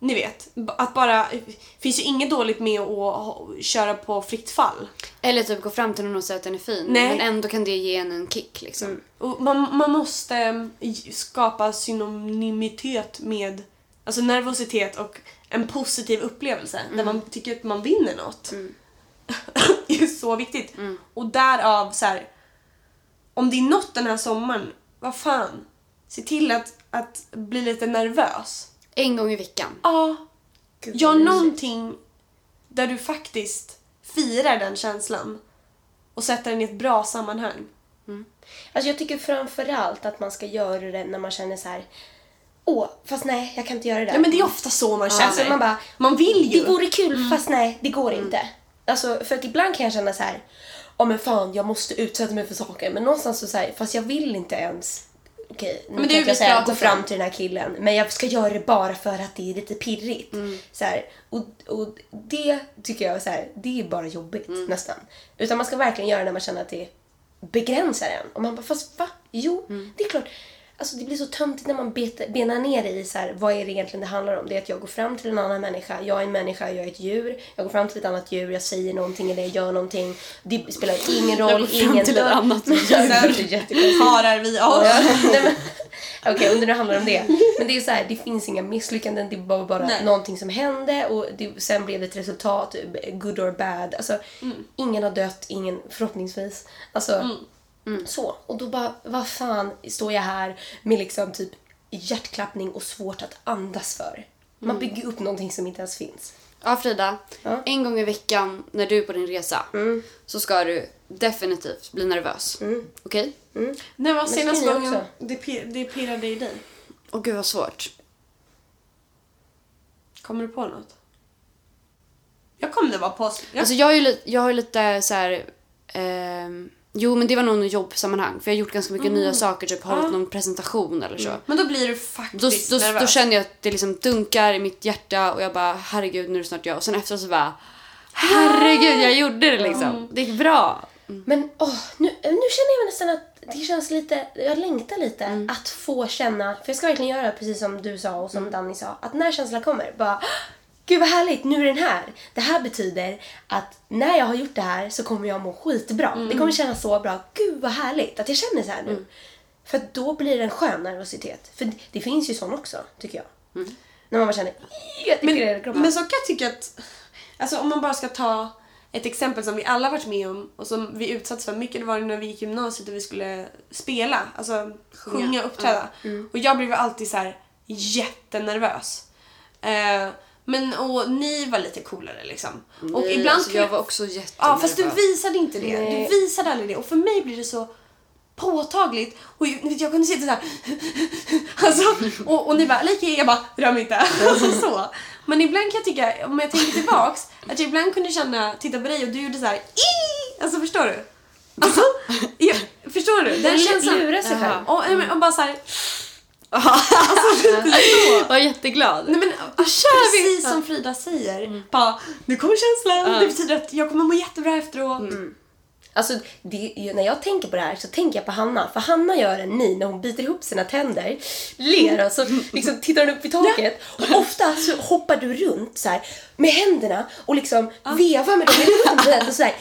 ni vet, att bara... Det finns ju inget dåligt med att köra på fritt fall. Eller typ gå fram till någon och säga att den är fin. Nej. Men ändå kan det ge en en kick liksom. Och man, man måste mm, skapa synonymitet med alltså nervositet och en positiv upplevelse där man tycker att man vinner något. det är så viktigt. Och därav så här, om det är något den här sommaren, vad fan, se till att, att bli lite nervös. En gång i veckan. Ja, Gud, gör någonting där du faktiskt firar den känslan och sätter den i ett bra sammanhang. Alltså jag tycker framförallt att man ska göra det när man känner så här. Åh, fast nej, jag kan inte göra det där. Ja men det är ofta så man känner. Alltså man bara, man vill ju. Det vore kul fast nej, det går inte. Alltså för att ibland kan jag känna så här. Ja men fan, jag måste utsätta mig för saker. Men någonstans så, så här, fast jag vill inte ens. Okej, nu Men det är jag säga gå fram till den här killen. Men jag ska göra det bara för att det är lite pirrigt. Så här, och, och det tycker jag så här, det är bara jobbigt nästan. Utan man ska verkligen göra det när man känner att det begränsar en. Och man bara, fast va? Jo, det är klart. Alltså det blir så töntigt när man bet, benar ner det i så här, vad är det egentligen det handlar om? Det är att jag går fram till en annan människa, jag är en människa, jag är ett djur. Jag går fram till ett annat djur, jag säger någonting eller jag gör någonting. Det spelar ingen roll, Jag går fram ingen till ett dör. annat djur. Det. Parar vi oss. Ja, Okej, om det nu handlar om det. Men det är så här, det finns inga misslyckanden, det var bara Nej. någonting som hände och det, sen blev det ett resultat, good or bad. Alltså, ingen har dött, ingen förhoppningsvis. Alltså, så. Och då bara, vad fan står jag här med liksom typ hjärtklappning och svårt att andas för? Man bygger upp någonting som inte ens finns. Ja Frida, Ja. en gång i veckan när du är på din resa så ska du definitivt bli nervös. Okej? När var senaste gången det, pir- det pirrade i dig? Åh gud vad svårt. Kommer du på något? Jag kom det bara på... Jag, Alltså jag, är ju lite, jag har ju lite så här. ehm, jo men det var nog något jobbsammanhang för jag har gjort ganska mycket nya saker, typ hållit någon presentation eller så. men då blir du Då, faktiskt då, nervös. då känner jag att det liksom dunkar i mitt hjärta och jag bara herregud nu är det snart jag och sen efter så bara herregud jag gjorde det liksom. Det gick bra. Men åh, nu, nu känner jag nästan att det känns lite, jag längtar lite att få känna, för jag ska verkligen göra precis som du sa och som Danny sa, att när känslan kommer, bara Gud vad härligt, nu är den här. Det här betyder att när jag har gjort det här så kommer jag må skitbra. Det kommer kännas så bra. Gud vad härligt att jag känner så här nu. För att då blir det en skön nervositet. För det, det finns ju sån också, tycker jag. När man bara känner jättekul i kroppen. Men så kan jag tycka att... Alltså om man bara ska ta ett exempel som vi alla varit med om och som vi utsatts för mycket. Det var när vi gick gymnasiet och vi skulle spela. Alltså sjunga, uppträda. Och jag blev alltid så här jättenervös. Eh, men och ni var lite coolare liksom. och Nej, ibland alltså, jag var också jättenervös. Ja, fast du visade inte det. Nej. Du visade aldrig det. Och för mig blir det så påtagligt. Och jag, jag kunde sitta så här. Alltså, och, och ni bara, lika jag bara, rör mig inte. Alltså så. Men ibland kan jag tycka, om jag tänker tillbaks, att jag ibland kunde känna, titta på dig och du gjorde så här. "Ii!" Alltså förstår du? Alltså, jag, förstår du? Den känslan. lura sig själv. Och, men, och bara så här. Jag var jätteglad. Nej men precis som Frida säger. Bara, nu kommer känslan. Det betyder att jag kommer må jättebra efteråt. Alltså, det, när jag tänker på det här så tänker jag på Hanna. För Hanna gör en min när hon biter ihop sina tänder, ler och så liksom tittar hon upp i taket. Och ofta så hoppar du runt så här med händerna och liksom vevar med dem i och så här.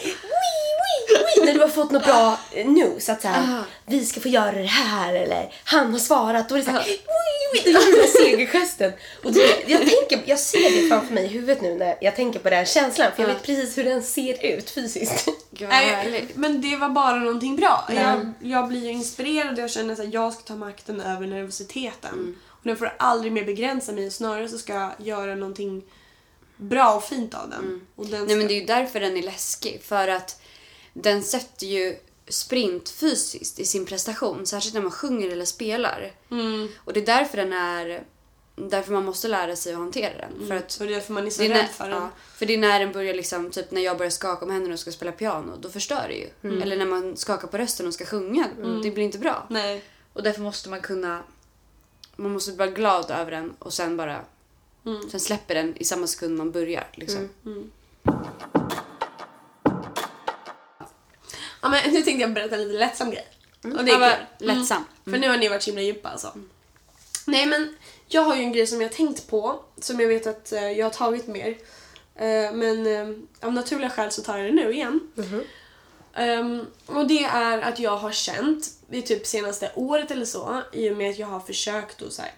När du har fått något bra eh, news att så här, vi ska få göra det här eller han har svarat. Då är det så här, wii, den där segergesten. Och det, jag, tänker, jag ser det framför mig i huvudet nu när jag tänker på den känslan. För jag vet precis hur den ser ut fysiskt. Nej, men det var bara någonting bra. Jag, jag blir inspirerad och jag känner att jag ska ta makten över nervositeten. Mm. Och den får aldrig mer begränsa mig. Snarare så ska jag göra någonting bra och fint av den. Och den Mm. Nej men ska- det är ju därför den är läskig. För att den sätter ju sprint fysiskt i sin prestation. Särskilt när man sjunger eller spelar. Mm. Och det är därför den är... Därför man måste lära sig att hantera den. För att Och det är därför man är så är rädd för den. ja, för det är när den börjar liksom, typ när jag börjar skaka med händerna och ska spela piano, då förstör det ju. Mm. Eller när man skakar på rösten och ska sjunga, det blir inte bra. Nej. Och därför måste man kunna, man måste vara glad över den och sen bara, Mm. sen släpper den i samma sekund man börjar. Liksom. Ja, men nu tänkte jag berätta en lite lättsam grej. Och det är kul. lättsam. För nu har ni varit så himla djupa alltså. Nej men jag har ju en grej som jag har tänkt på som jag vet att eh, jag har tagit mer. Eh, men eh, av naturliga skäl så tar jag det nu igen. Ehm, och det är att jag har känt i typ senaste året eller så i och med att jag har försökt att så här,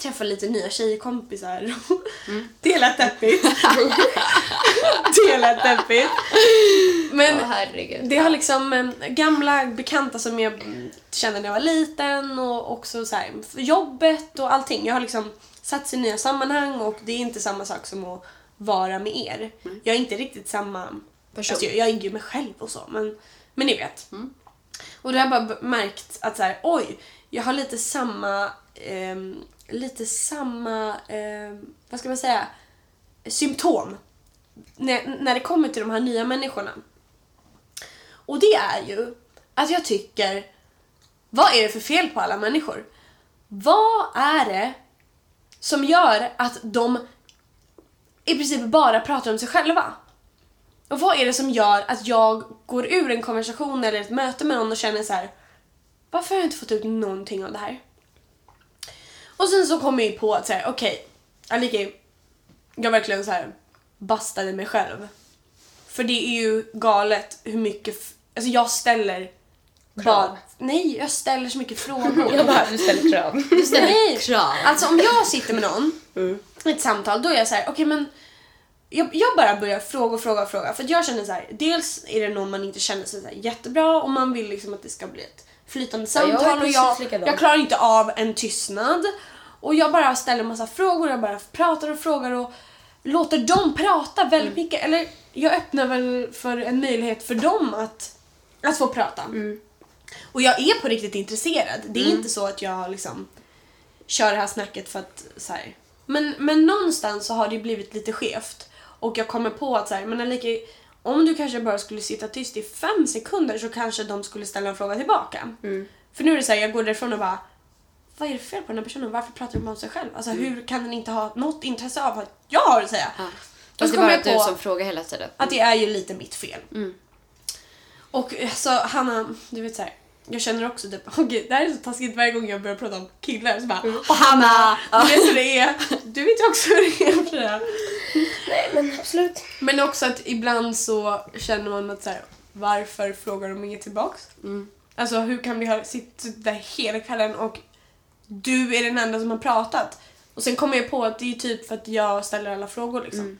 träffa lite nya tjejkompisar och det lät deppigt. det lät deppigt. Men herregud. det har liksom eh, gamla bekanta som jag mm, kände när jag var liten och också så här, jobbet och allting. Jag har liksom satt i nya sammanhang och det är inte samma sak som att vara med er. Jag är inte riktigt samma Person. Alltså, jag, jag är ju mig själv och så men, men ni vet. Och då har jag bara märkt att så här, oj, jag har lite samma, ehm, lite samma, eh, vad ska man säga, symptom när, när det kommer till de här nya människorna. Och det är ju att jag tycker, vad är det för fel på alla människor? Vad är det som gör att de i princip bara pratar om sig själva? Och vad är det som gör att jag går ur en konversation eller ett möte med någon och känner så här. Varför har jag inte fått ut någonting av det här? Och sen så kom jag ju på att säga, okej, Aliki, jag verkligen så här bastade mig själv. För det är ju galet hur mycket, alltså jag ställer bara, nej jag ställer så mycket frågor. Jag bara, du ställer krav. Du ställer Nej. krav. Alltså om jag sitter med någon i ett samtal, då är jag så här, okej men jag, jag bara börjar fråga och fråga och fråga. För att jag känner så här, dels är det någon man inte känner sig så jättebra och man vill liksom att det ska bli ett flytande Ja, jag samtal och jag, jag klarar inte av en tystnad. Och jag bara ställer massa frågor, jag bara pratar och frågar och låter dem prata väldigt mycket. Eller jag öppnar väl för en möjlighet för dem att, att få prata. Och jag är på riktigt intresserad. Det är inte så att jag liksom kör det här snacket för att så här. Men, men någonstans så har det blivit lite skevt. Och jag kommer på att så här, men Alika, om du kanske bara skulle sitta tyst i fem sekunder så kanske de skulle ställa en fråga tillbaka. För nu är det så här, jag går därifrån och bara vad är det fel på den här personen? Varför pratar bara om sig själv? Alltså hur kan den inte ha något intresse av vad jag har att säga? Ja. Fast det är bara du som frågar hela tiden. att det är ju lite mitt fel. Mm. Och så Hanna, du vet så här. Jag känner också typ, okej det här är så taskigt varje gång jag börjar prata om killar så bara Och Hanna! Du vet hur det är. Du vet ju också hur det är. Nej, men absolut. Men också att ibland så känner man att så här, varför frågar de inget tillbaks? Mm. Alltså hur kan vi ha suttit där hela kvällen och du är den enda som har pratat? Och sen kommer jag på att det är typ för att jag ställer alla frågor liksom.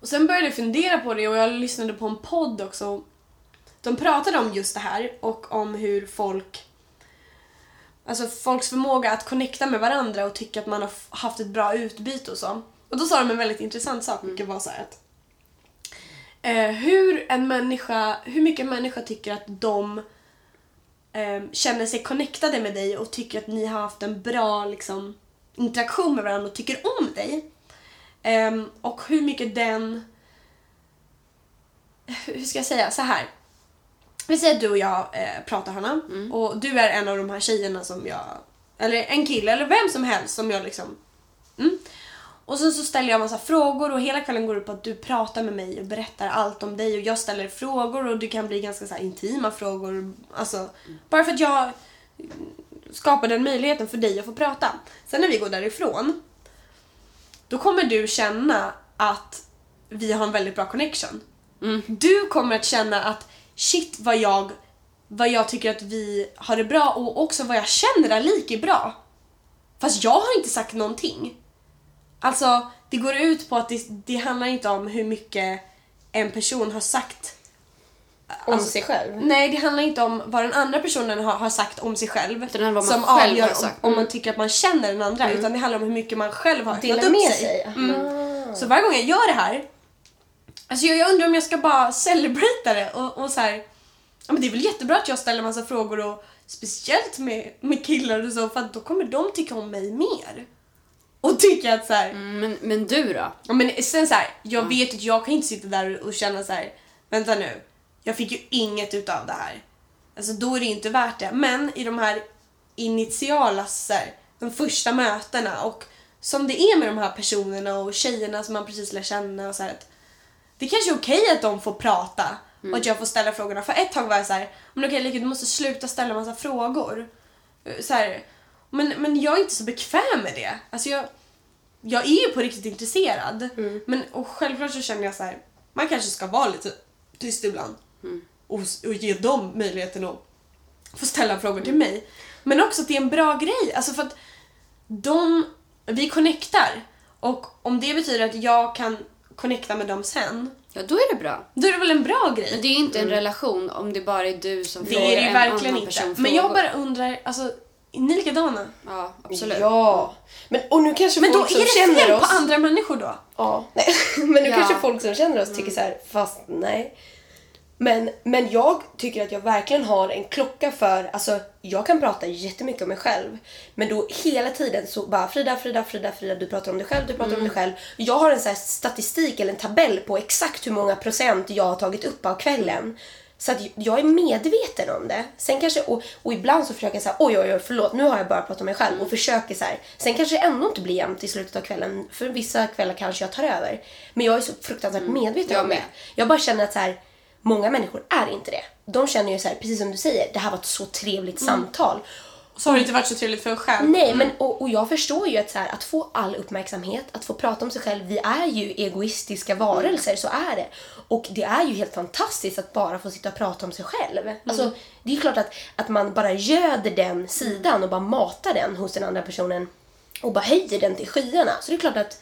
Och sen började jag fundera på det och jag lyssnade på en podd också. De pratade om just det här och om hur folk Alltså folks förmåga att connecta med varandra och tycka att man har haft ett bra utbyte och så. Och då sa de en väldigt intressant sak, vilket var så här att eh, hur en människa, hur mycket en människa tycker att de eh, känner sig connectade med dig och tycker att ni har haft en bra liksom, interaktion med varandra och tycker om dig. Ehm, och hur mycket den... Hur ska jag säga? Så här. Vi säger att du och jag eh, pratar Hanna och du är en av de här tjejerna som jag... Eller en kille eller vem som helst som jag liksom... Mm. Och sen så ställer jag massa frågor och hela kvällen går ut på att du pratar med mig och berättar allt om dig och jag ställer frågor och det kan bli ganska så intima frågor. Alltså, bara för att jag skapar den möjligheten för dig att få prata. Sen när vi går därifrån då kommer du känna att vi har en väldigt bra connection. Du kommer att känna att shit vad jag, vad jag tycker att vi har det bra och också vad jag känner är lika bra. Fast jag har inte sagt någonting. Alltså, det går ut på att det, det handlar inte om hur mycket en person har sagt. Om Alltså, sig själv. Nej, det handlar inte om vad den andra personen har, har sagt om sig själv. Utan som vad man själv avgör om, om man tycker att man känner den andra. Utan det handlar om hur mycket man själv har öppnat upp med sig. sig. Mm. Ah. Så varje gång jag gör det här, alltså jag, jag undrar om jag ska bara celebrata det och, och så här, ja men det är väl jättebra att jag ställer massa frågor och speciellt med, med killar och så för att då kommer de tycka om mig mer. Och tycka att så här, Mm, Men, men du då? ja, men sen så här, jag vet att jag kan inte sitta där och känna så här, vänta nu, jag fick ju inget utav det här. Alltså då är det inte värt det. Men i de här initiala, så här, de första mötena och som det är med de här personerna och tjejerna som man precis lär känna och så här, att det kanske är okej att de får prata och att jag får ställa frågorna. För ett tag var jag så här, men okej Lika, du måste sluta ställa massa frågor. Så här, men, men jag är inte så bekväm med det. Alltså jag, jag är ju på riktigt intresserad. Men och självklart så känner jag så här, man kanske ska vara lite tyst ibland. Och, och ge dem möjligheten att få ställa frågor till mig. Men också att det är en bra grej. Alltså för att de, vi connectar. Och om det betyder att jag kan connecta med dem sen, Ja, då är det bra. då är det väl en bra grej. Men det är inte en relation om det bara är du som Det frågar är det ju en verkligen annan person inte. Men jag bara undrar, alltså, är ni likadana? Ja, absolut. Ja. Men, och nu kanske Men då folk är som det känner fel oss... på andra människor då? Ja. Nej. Men nu Ja. kanske folk som känner oss tycker så här, fast nej. Men, men jag tycker att jag verkligen har en klocka för, alltså jag kan prata jättemycket om mig själv. Men då hela tiden så bara Frida, Frida, Frida, Frida, du pratar om dig själv, du pratar om dig själv. Jag har en så statistik eller en tabell på exakt hur många procent jag har tagit upp av kvällen. Så att jag är medveten om det. Sen kanske, och, och ibland så försöker jag säga oj oj oj förlåt nu har jag bara pratat om mig själv och försöker så här. Sen kanske det ändå inte blir jämnt i slutet av kvällen. För vissa kvällar kanske jag tar över. Men jag är så fruktansvärt medveten jag om det. Jag bara känner att så här, många människor är inte det. De känner ju så här, precis som du säger, det här var ett så trevligt samtal. Så har det inte varit så trevligt för en själv. Nej, men och, och jag förstår ju att, så här, att få all uppmärksamhet, att få prata om sig själv. Vi är ju egoistiska varelser, så är det. Och det är ju helt fantastiskt att bara få sitta och prata om sig själv. Alltså, det är ju klart att, att man bara göder den sidan och bara matar den hos den andra personen och bara höjer den till skyarna. Så det är klart att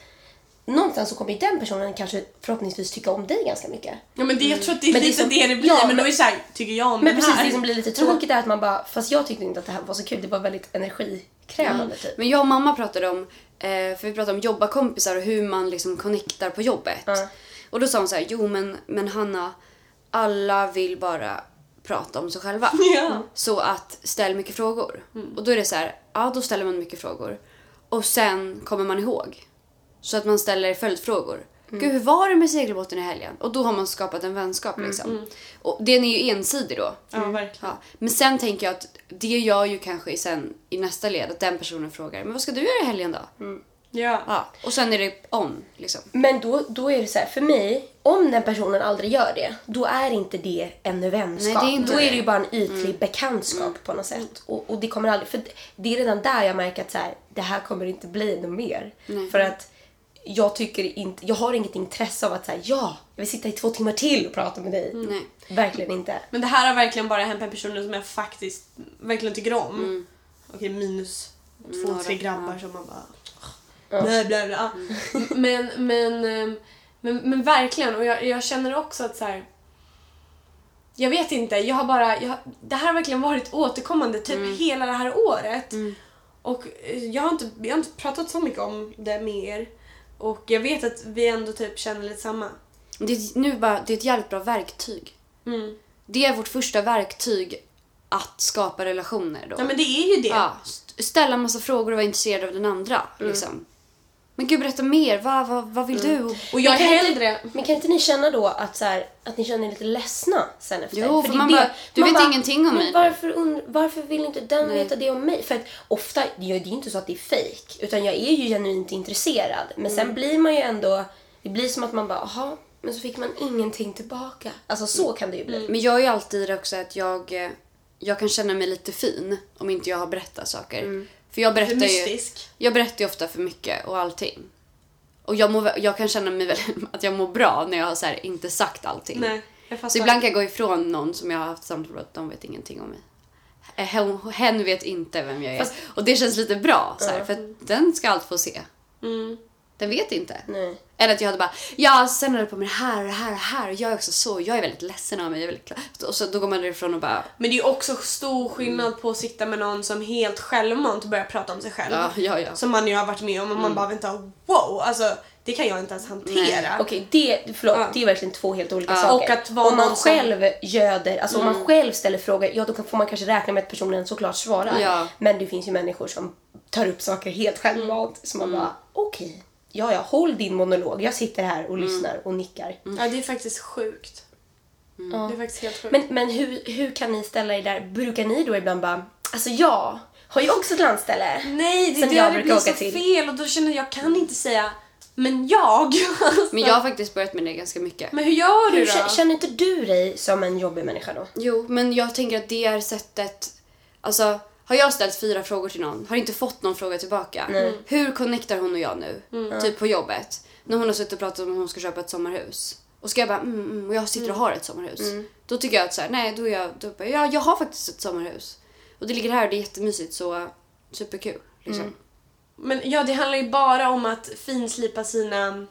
någonstans så kommer ju den personen kanske förhoppningsvis tycka om dig ganska mycket. Ja men det, jag tror att det är Men det är lite som- det det blir. Ja, men då är det såhär, tycker jag om Men den precis, här? det som blir lite tråkigt är att man bara, fast jag tyckte inte att det här var så kul, det var väldigt energikrävande typ. Men jag och mamma pratade om, eh, för vi pratade om jobbarkompisar och hur man liksom connectar på jobbet. Ja. Och då sa hon så här, jo men, men Hanna, alla vill bara prata om sig själva. Ja. Så att ställ mycket frågor. Och då är det så här, ja då ställer man mycket frågor. Och sen kommer man ihåg. Så att man ställer följdfrågor. Gud, hur var det med segelbåten i helgen? Och då har man skapat en vänskap liksom. Och den är ju ensidig då. Ja verkligen. Ja. Men sen tänker jag att det gör ju kanske sen i nästa led att den personen frågar men vad ska du göra i helgen då? Ja. Ja. Och sen är det on liksom. Men då, då är det så här, för mig, om den personen aldrig gör det, då är inte det en vänskap. Nej, det är inte då är det. det ju bara en ytlig bekantskap på något sätt. Och, och det kommer aldrig, för det är redan där jag märker att så här, det här kommer inte bli något mer. För att jag tycker inte, jag har inget intresse av att säga ja, jag vill sitta i två timmar till och prata med dig. Nej. Verkligen inte. Men det här har verkligen bara hänt med personer som jag faktiskt verkligen tycker om. Okej minus två, Några, tre grabbar som man bara... Bla, bla, bla. Men, men, ehm, men, men verkligen. Och jag, jag känner också att så här. Jag vet inte, jag har bara... Jag, det här har verkligen varit återkommande typ hela det här året. Och eh, jag har, inte, jag har inte pratat så mycket om det med er. Och jag vet att vi ändå typ känner lite samma. Det är, nu bara, det är ett jävligt bra verktyg. Mm. Det är vårt första verktyg att skapa relationer då. Ja men det är ju det. Ja, st- ställa massa frågor och vara intresserad av den andra. Mm. Liksom. Men gud, berätta mer. Vad, vad, vad vill du? Och jag Men kan hellre... Inte, men kan inte ni känna då att, så här, att ni känner er lite ledsna sen efter? Jo, för är man det- bara, du vet ingenting om mig. Varför, varför vill inte den veta det om mig? För att ofta, det är ju inte så att det är fake utan jag är ju genuint intresserad. Men Mm. sen blir man ju ändå, det blir som att man bara, jaha, men så fick man ingenting tillbaka. Alltså så kan det ju bli. Mm. Men jag är ju alltid också att jag, eh, jag kan känna mig lite fin om inte jag har berättat saker. Mm. För jag berättar, ju, jag berättar ju ofta för mycket och allting. Och jag, mår, jag kan känna mig väl, att jag mår bra när jag har så här, inte sagt allting. Nej. Så ibland kan jag gå ifrån någon som jag har haft samtal med att de vet ingenting om mig. hen, hen vet inte vem jag är. Fast- och det känns lite bra, så här, för att den ska allt få se. Mm. Den vet inte. Nej. Eller att jag hade bara, ja sen höll jag på med det här och det här och det här och jag är också så, jag är väldigt ledsen av mig. Jag är väldigt. Och så då går man därifrån och bara, Men det är också stor skillnad på att sitta med någon som helt självmant börjar prata om sig själv. ja, ja, ja. Som man ju har varit med om och man bara vänta, wow, alltså det kan jag inte ens hantera. Okej, det, förlåt, Ja. det är verkligen två helt olika Ja. saker. Och att vara om man någon som- själv göder, alltså om man själv ställer frågor, ja då får man kanske räkna med att personen såklart svarar. Ja. Men det finns ju människor som tar upp saker helt självmant. Så man bara, okej, ja ja, håll din monolog. Jag sitter här och lyssnar och nickar. Ja, det är faktiskt sjukt. Det är faktiskt helt sjukt. Men, men hur, hur kan ni ställa er där? Brukar ni då ibland bara, alltså jag har ju också ett landställe. Nej, det, Som det, jag det brukar blir så till. fel och då känner jag, jag kan inte säga men jag. Men jag har faktiskt börjat med det ganska mycket. men hur gör du Hur, då? kä- känner inte du dig som en jobbig människa då? Jo, men jag tänker att det är sättet... Alltså, har jag ställt fyra frågor till någon, har inte fått någon fråga tillbaka. Hur connectar hon och jag nu? Typ på jobbet. När hon har suttit och pratat om att hon ska köpa ett sommarhus. Och ska jag bara, mm, mm, och jag sitter och har ett sommarhus. Då tycker jag att så här, nej, då är jag, då bara, ja, jag har faktiskt ett sommarhus. Och det ligger här och det är jättemysigt, så superkul. Liksom. Men ja, det handlar ju bara om att finslipa sina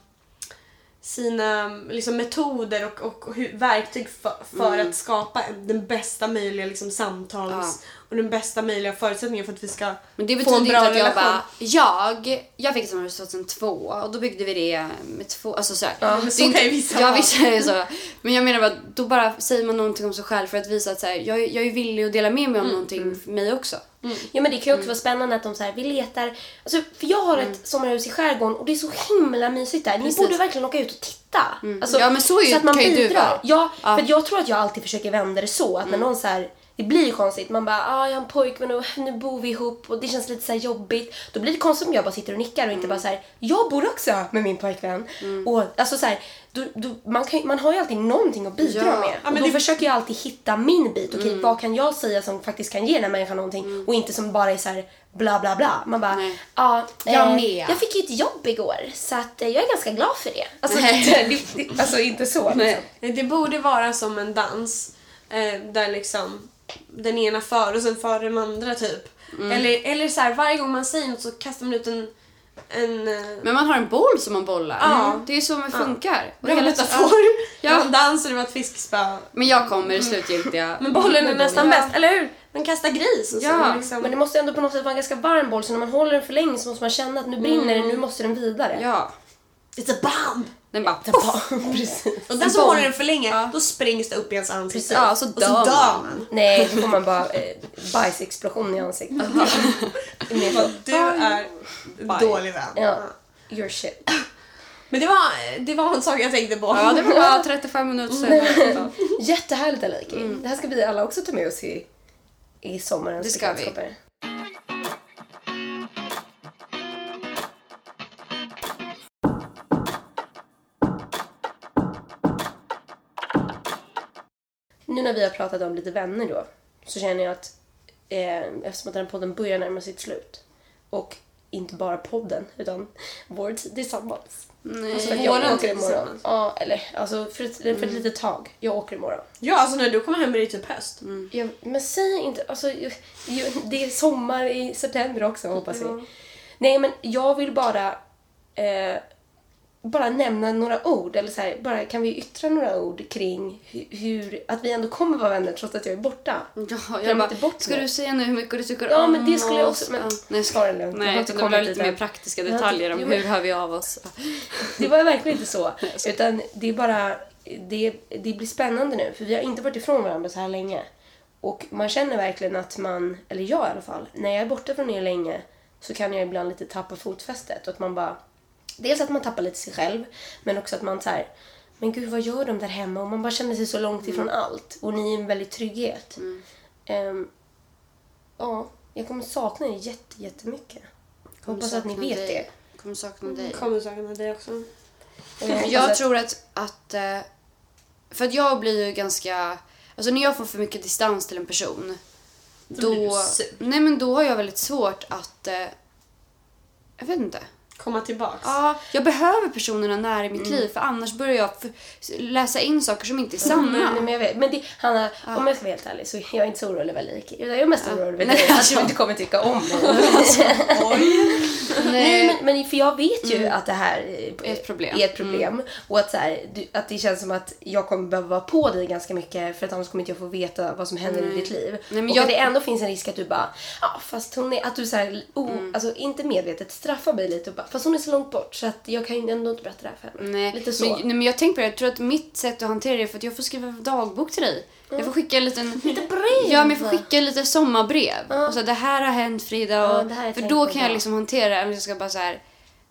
sina liksom, metoder och, och hur, verktyg för, för att skapa en- den bästa möjliga liksom, samtals Ja. Och den bästa möjliga förutsättningen för att vi ska Men det få betyder en inte bra att jag relation. bara, jag, jag fick ett sommarhus 2002 och då byggde vi det med två, alltså så här, men så kan ju vissa Ja ha. vissa är så. Men jag menar bara, då bara säger man någonting om sig själv för att visa att så här, jag, jag är villig att dela med mig om någonting för mig också. Ja men det kan ju också vara spännande att de så här, vi letar, alltså för jag har ett sommarhus i skärgården och det är så himla mysigt där. Ni Precis. borde verkligen åka ut och titta. Alltså, Ja, men så är ju- att man kan ju du bidrar. vara. Ja, Ja. för jag tror att jag alltid försöker vända det så att när någon så här det blir ju konstigt. Man bara, ah, jag har en pojkvän och nu bor vi ihop och det känns lite så jobbigt. Då blir det konstigt om jag bara sitter och nickar och inte bara så här, jag bor också med min pojkvän. Och alltså så här, då, då, man, kan, man har ju alltid någonting att bidra Ja. med. Ja, och då det- försöker jag alltid hitta min bit. Okej, vad kan jag säga som faktiskt kan ge den här människan någonting och inte som bara är så här bla bla bla. Man bara, Nej. ja, Jag eh, med. jag fick ju ett jobb igår så att eh, jag är ganska glad för det. Alltså, det, det, alltså inte så. Liksom. Nej, Det borde vara som en dans eh, där liksom den ena för och sen för den andra typ. Eller, eller så här, varje gång man säger något så kastar man ut en... en eh, Men man har en boll som man bollar. Ja. Det är så man funkar. Och Bra metafor. Ja. Det var en dans och det var ett fiskspö. Men jag kommer i slutgiltiga. Men bollen är nästan Ja. bäst, eller hur? Man kastar gris och så. Ja, liksom. Men det måste ändå på något sätt vara en ganska varm boll så när man håller den för länge så måste man känna att nu brinner det, nu måste den vidare. Ja. It's a bomb! Den bara... Ja, precis. Och den som håller den för länge, Ja. då sprängs det upp i ens ansikte. Ja, så och så dör dör man. man. Nej, då får man bara eh, bajsexplosion i ansiktet. Mer så. Du är Bye. dålig vän. Ja. Your shit. Men det var, det var en sak jag tänkte på. Ja, det var bara 35 minuter sedan. Jättehärligt Aliki. Det här ska vi alla också ta med oss i, i sommarens Det ska vi. bekantskaper. När vi har pratat om lite vänner då så känner jag att eh, eftersom att den här podden börjar närma sitt slut och inte bara podden utan vår tid tillsammans. Nej. Så att jag åker imorgon. Ja, eller alltså för ett, för ett litet tag. Jag åker imorgon. Ja, alltså när du kommer hem blir det typ höst. Ja, men säg inte... Alltså, ju, ju, det är sommar i september också hoppas vi. Nej, men jag vill bara... Eh, bara nämna några ord. Eller så här, bara kan vi yttra några ord kring hur. Att vi ändå kommer vara vänner trots att jag är borta. Ja, Glöm jag bara, inte bort ska mig. du säga nu hur mycket du tycker Ja, om men det skulle jag också... Men, Ja. nej, det lugnt. Jag Nej, det kommit blev lite mer praktiska Jag detaljer om inte- hur hör vi av oss. Det var verkligen inte så. Utan det är bara... Det, det blir spännande nu, för vi har inte varit ifrån varandra så här länge. Och man känner verkligen att man, eller jag i alla fall, när jag är borta från er länge så kan jag ibland lite tappa fotfästet. Och att man bara... Dels att man tappar lite sig själv, men också att man så här, men gud vad gör de där hemma? Och man bara känner sig så långt ifrån allt. Och ni är en väldig trygghet. Ehm, ja, jag kommer sakna er jätte, jättemycket. Jag hoppas att ni vet dig. det. Kommer sakna dig. Kommer sakna dig också. Hoppas Jag tror att, att... eh, För att jag blir ju ganska... Alltså när jag får för mycket distans till en person. Då, nej men då har jag väldigt svårt att... eh, Jag vet inte. Komma tillbaks. Ja, jag behöver personerna nära i mitt liv för annars börjar jag läsa in saker som inte är sanna. Nej, men jag vet. Men det, Hanna, om jag ska vara helt ärlig så jag är inte så orolig över lik. Jag är mest orolig över Nej, dig, att alltså. du inte kommer tycka om mig. Oj! Nej, men, men för jag vet ju att det här Är ett problem. Är ett problem. Och att, så här, du, att det känns som att jag kommer behöva vara på dig ganska mycket för att annars kommer inte jag få veta vad som händer i ditt liv. Nej, men och jag- att det ändå finns en risk att du bara, ja fast hon är, att du så här, oh, alltså inte medvetet straffar mig lite och bara, fast hon är så långt bort så att jag kan ändå inte berätta det här för henne. Nej, Lite så. Men, nej, men jag tänker på det. Jag tror att mitt sätt att hantera det är för att jag får skriva dagbok till dig. Jag får skicka en liten... Lite brev. Ja, men jag får skicka lite sommarbrev. Och så, det här har hänt Frida. Och, Ja, här för då kan jag liksom hantera det. Om jag ska bara så här.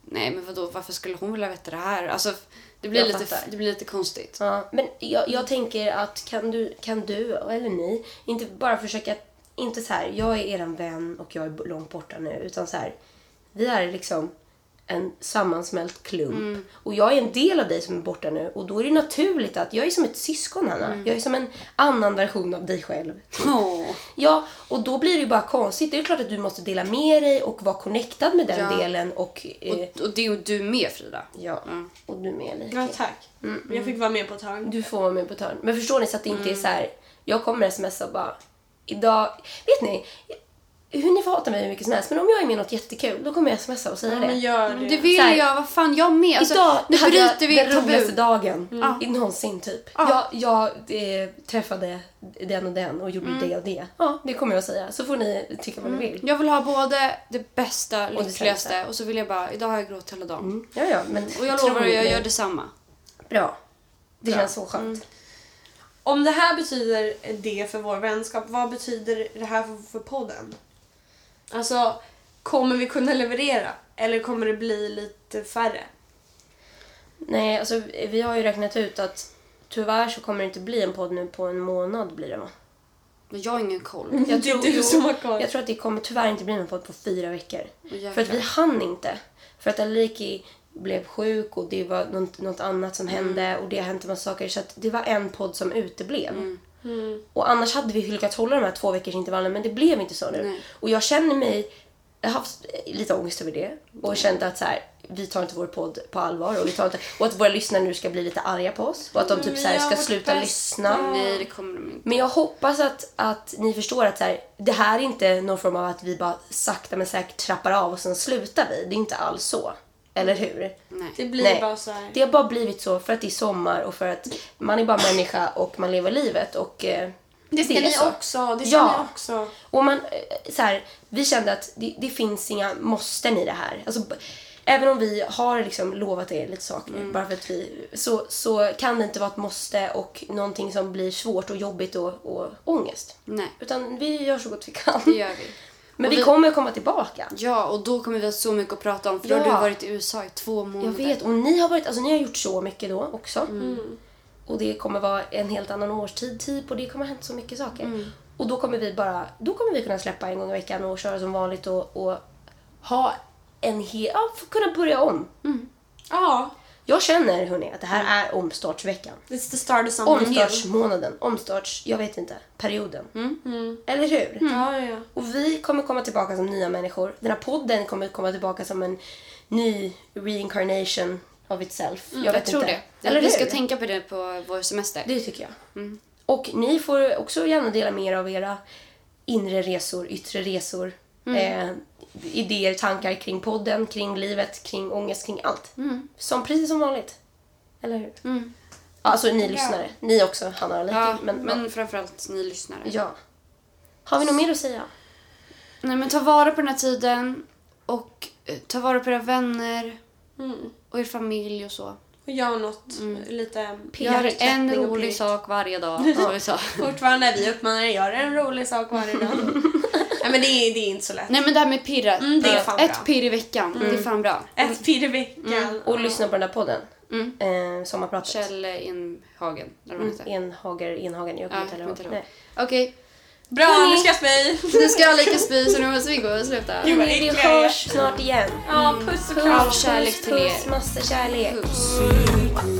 Nej, men vadå, varför skulle hon vilja veta det här? Alltså, det blir, Jag lite, fattar. det blir lite konstigt. Ja, men jag, jag tänker att kan du, kan du, eller ni, inte bara försöka, inte så här, jag är eran vän och jag är långt borta nu, utan så här, vi är liksom en sammansmält klump. Och jag är en del av dig som är borta nu och då är det naturligt att jag är som ett syskon Hanna. Jag är som en annan version av dig själv. Åh. Ja, och då blir det ju bara konstigt. Det är klart att du måste dela med dig och vara connectad med den Ja. delen och... Eh, Och, och det är du med Frida. ja, och du med lite. Ja, tack. Jag fick vara med på ett hörn. Du får vara med på ett hörn. Men förstår ni så att det inte är så här. Jag kommer smsa och bara idag. Vet ni? Hur ni får hata mig hur mycket som helst. Men om jag är med i något jättekul då kommer jag smsa och säga Ja, det. men gör det. Det vill här, jag. Vad fan, jag med. Alltså, Idag nu hade jag bryter vi den roligaste tabu. dagen Ja. i någonsin typ. Ja. Jag, jag eh, träffade den och den och gjorde det och det. Ja, det kommer jag att säga. Så får ni tycka vad ni vill. Jag vill ha både det bästa, det lyckligaste sämsta. och så vill jag bara, idag har jag gråtit hela dagen. Mm. Ja, ja, men Och jag lovar, jag gör detsamma. Bra. Det Bra. känns så skönt. Om det här betyder det för vår vänskap, vad betyder det här för, för podden? Alltså, kommer vi kunna leverera? Eller kommer det bli lite färre? Nej, alltså vi har ju räknat ut att tyvärr så kommer det inte bli en podd nu på en månad blir det va? Men jag har ingen koll. Jag Det är tror, du som har koll. Jag tror att det kommer tyvärr inte bli någon podd på fyra veckor. jävlar. För att vi hann inte. För att Aliki blev sjuk och det var något, något annat som hände och det har hänt en massa saker. Så att det var en podd som uteblev. Och annars hade vi lyckats hålla de här två veckors intervallen men det blev inte så nu. Nej. Och jag känner mig, jag har haft lite ångest över det och känt att så här, vi tar inte vår podd på allvar och, vi tar inte, och att våra lyssnare nu ska bli lite arga på oss och att de typ så här, ska sluta bästa. lyssna. Nej, det kommer de inte. Men jag hoppas att, att ni förstår att så här, det här är inte någon form av att vi bara sakta men säkert trappar av och sen slutar vi. Det är inte alls så. Eller hur? Nej. Det blir Nej. bara så här. Det har bara blivit så för att det är sommar och för att man är bara människa och man lever livet och eh, Det ska är ni så. också. Det ska Ja. ni också. Och man, eh, så här, vi kände att det, det finns inga måsten i det här. Alltså, även om vi har liksom lovat er lite saker, bara för att vi, så, så kan det inte vara ett måste och någonting som blir svårt och jobbigt och, och ångest. Nej, Utan vi gör så gott vi kan. det gör vi. Men vi, vi- kommer komma tillbaka. Ja, och då kommer vi ha så mycket att prata om för då Ja. har du varit i USA i två Jag månader. vet. Och ni har, varit, alltså, ni har gjort så mycket då också. Och det kommer vara en helt annan årstid typ och det kommer ha hänt så mycket saker. Och då kommer vi bara, då kommer vi kunna släppa en gång i veckan och köra som vanligt och, och ha en hel, ja, kunna börja om. Ja. Jag känner hörni att det här är omstartsveckan. It's the start of something. Omstartsmånaden, omstarts, jag vet inte, perioden. Eller hur? Ja, ja, ja. Och vi kommer komma tillbaka som nya människor. Den här podden kommer komma tillbaka som en ny reincarnation of itself. Jag, vet tror inte. det. Eller vi hur? ska tänka på det på vår semester. Det tycker jag. Och ni får också gärna dela med er av era inre resor, yttre resor. Eh, idéer, tankar kring podden, kring livet, kring ångest, kring allt. Som precis som vanligt. Eller hur? Ja, Alltså ni lyssnare. Ni också, Hanna och Liki. Ja, men, men, ja. framförallt ni lyssnare. ja. Har vi något mer att säga? Nej, men ta vara på den här tiden och eh, ta vara på era vänner Mm. och er familj och så. Och gör något lite... Gör en rolig sak varje dag, som vi sa. Fortfarande, vi uppmanar er, gör en rolig sak varje dag. Nej men det är, det är inte så lätt. Nej men det här med pirra. Mm, det är fan Ett bra. pirr i veckan, det är fan bra. Ett pirr i veckan. Och lyssna på den där podden. Mm. Eh, sommarpratet. Kjell Inhagen, eller vad han heter. Enhager, Enhagen. Jag kommer Ja, inte ihåg. Okej, Bra, Hörni. nu ska jag spy! nu ska jag lika spy så nu måste vi gå och sluta. Gud, vad Vi hörs snart igen. Ja, puss och kram. kärlek till er. Puss, massor kärlek. Puss. Puss.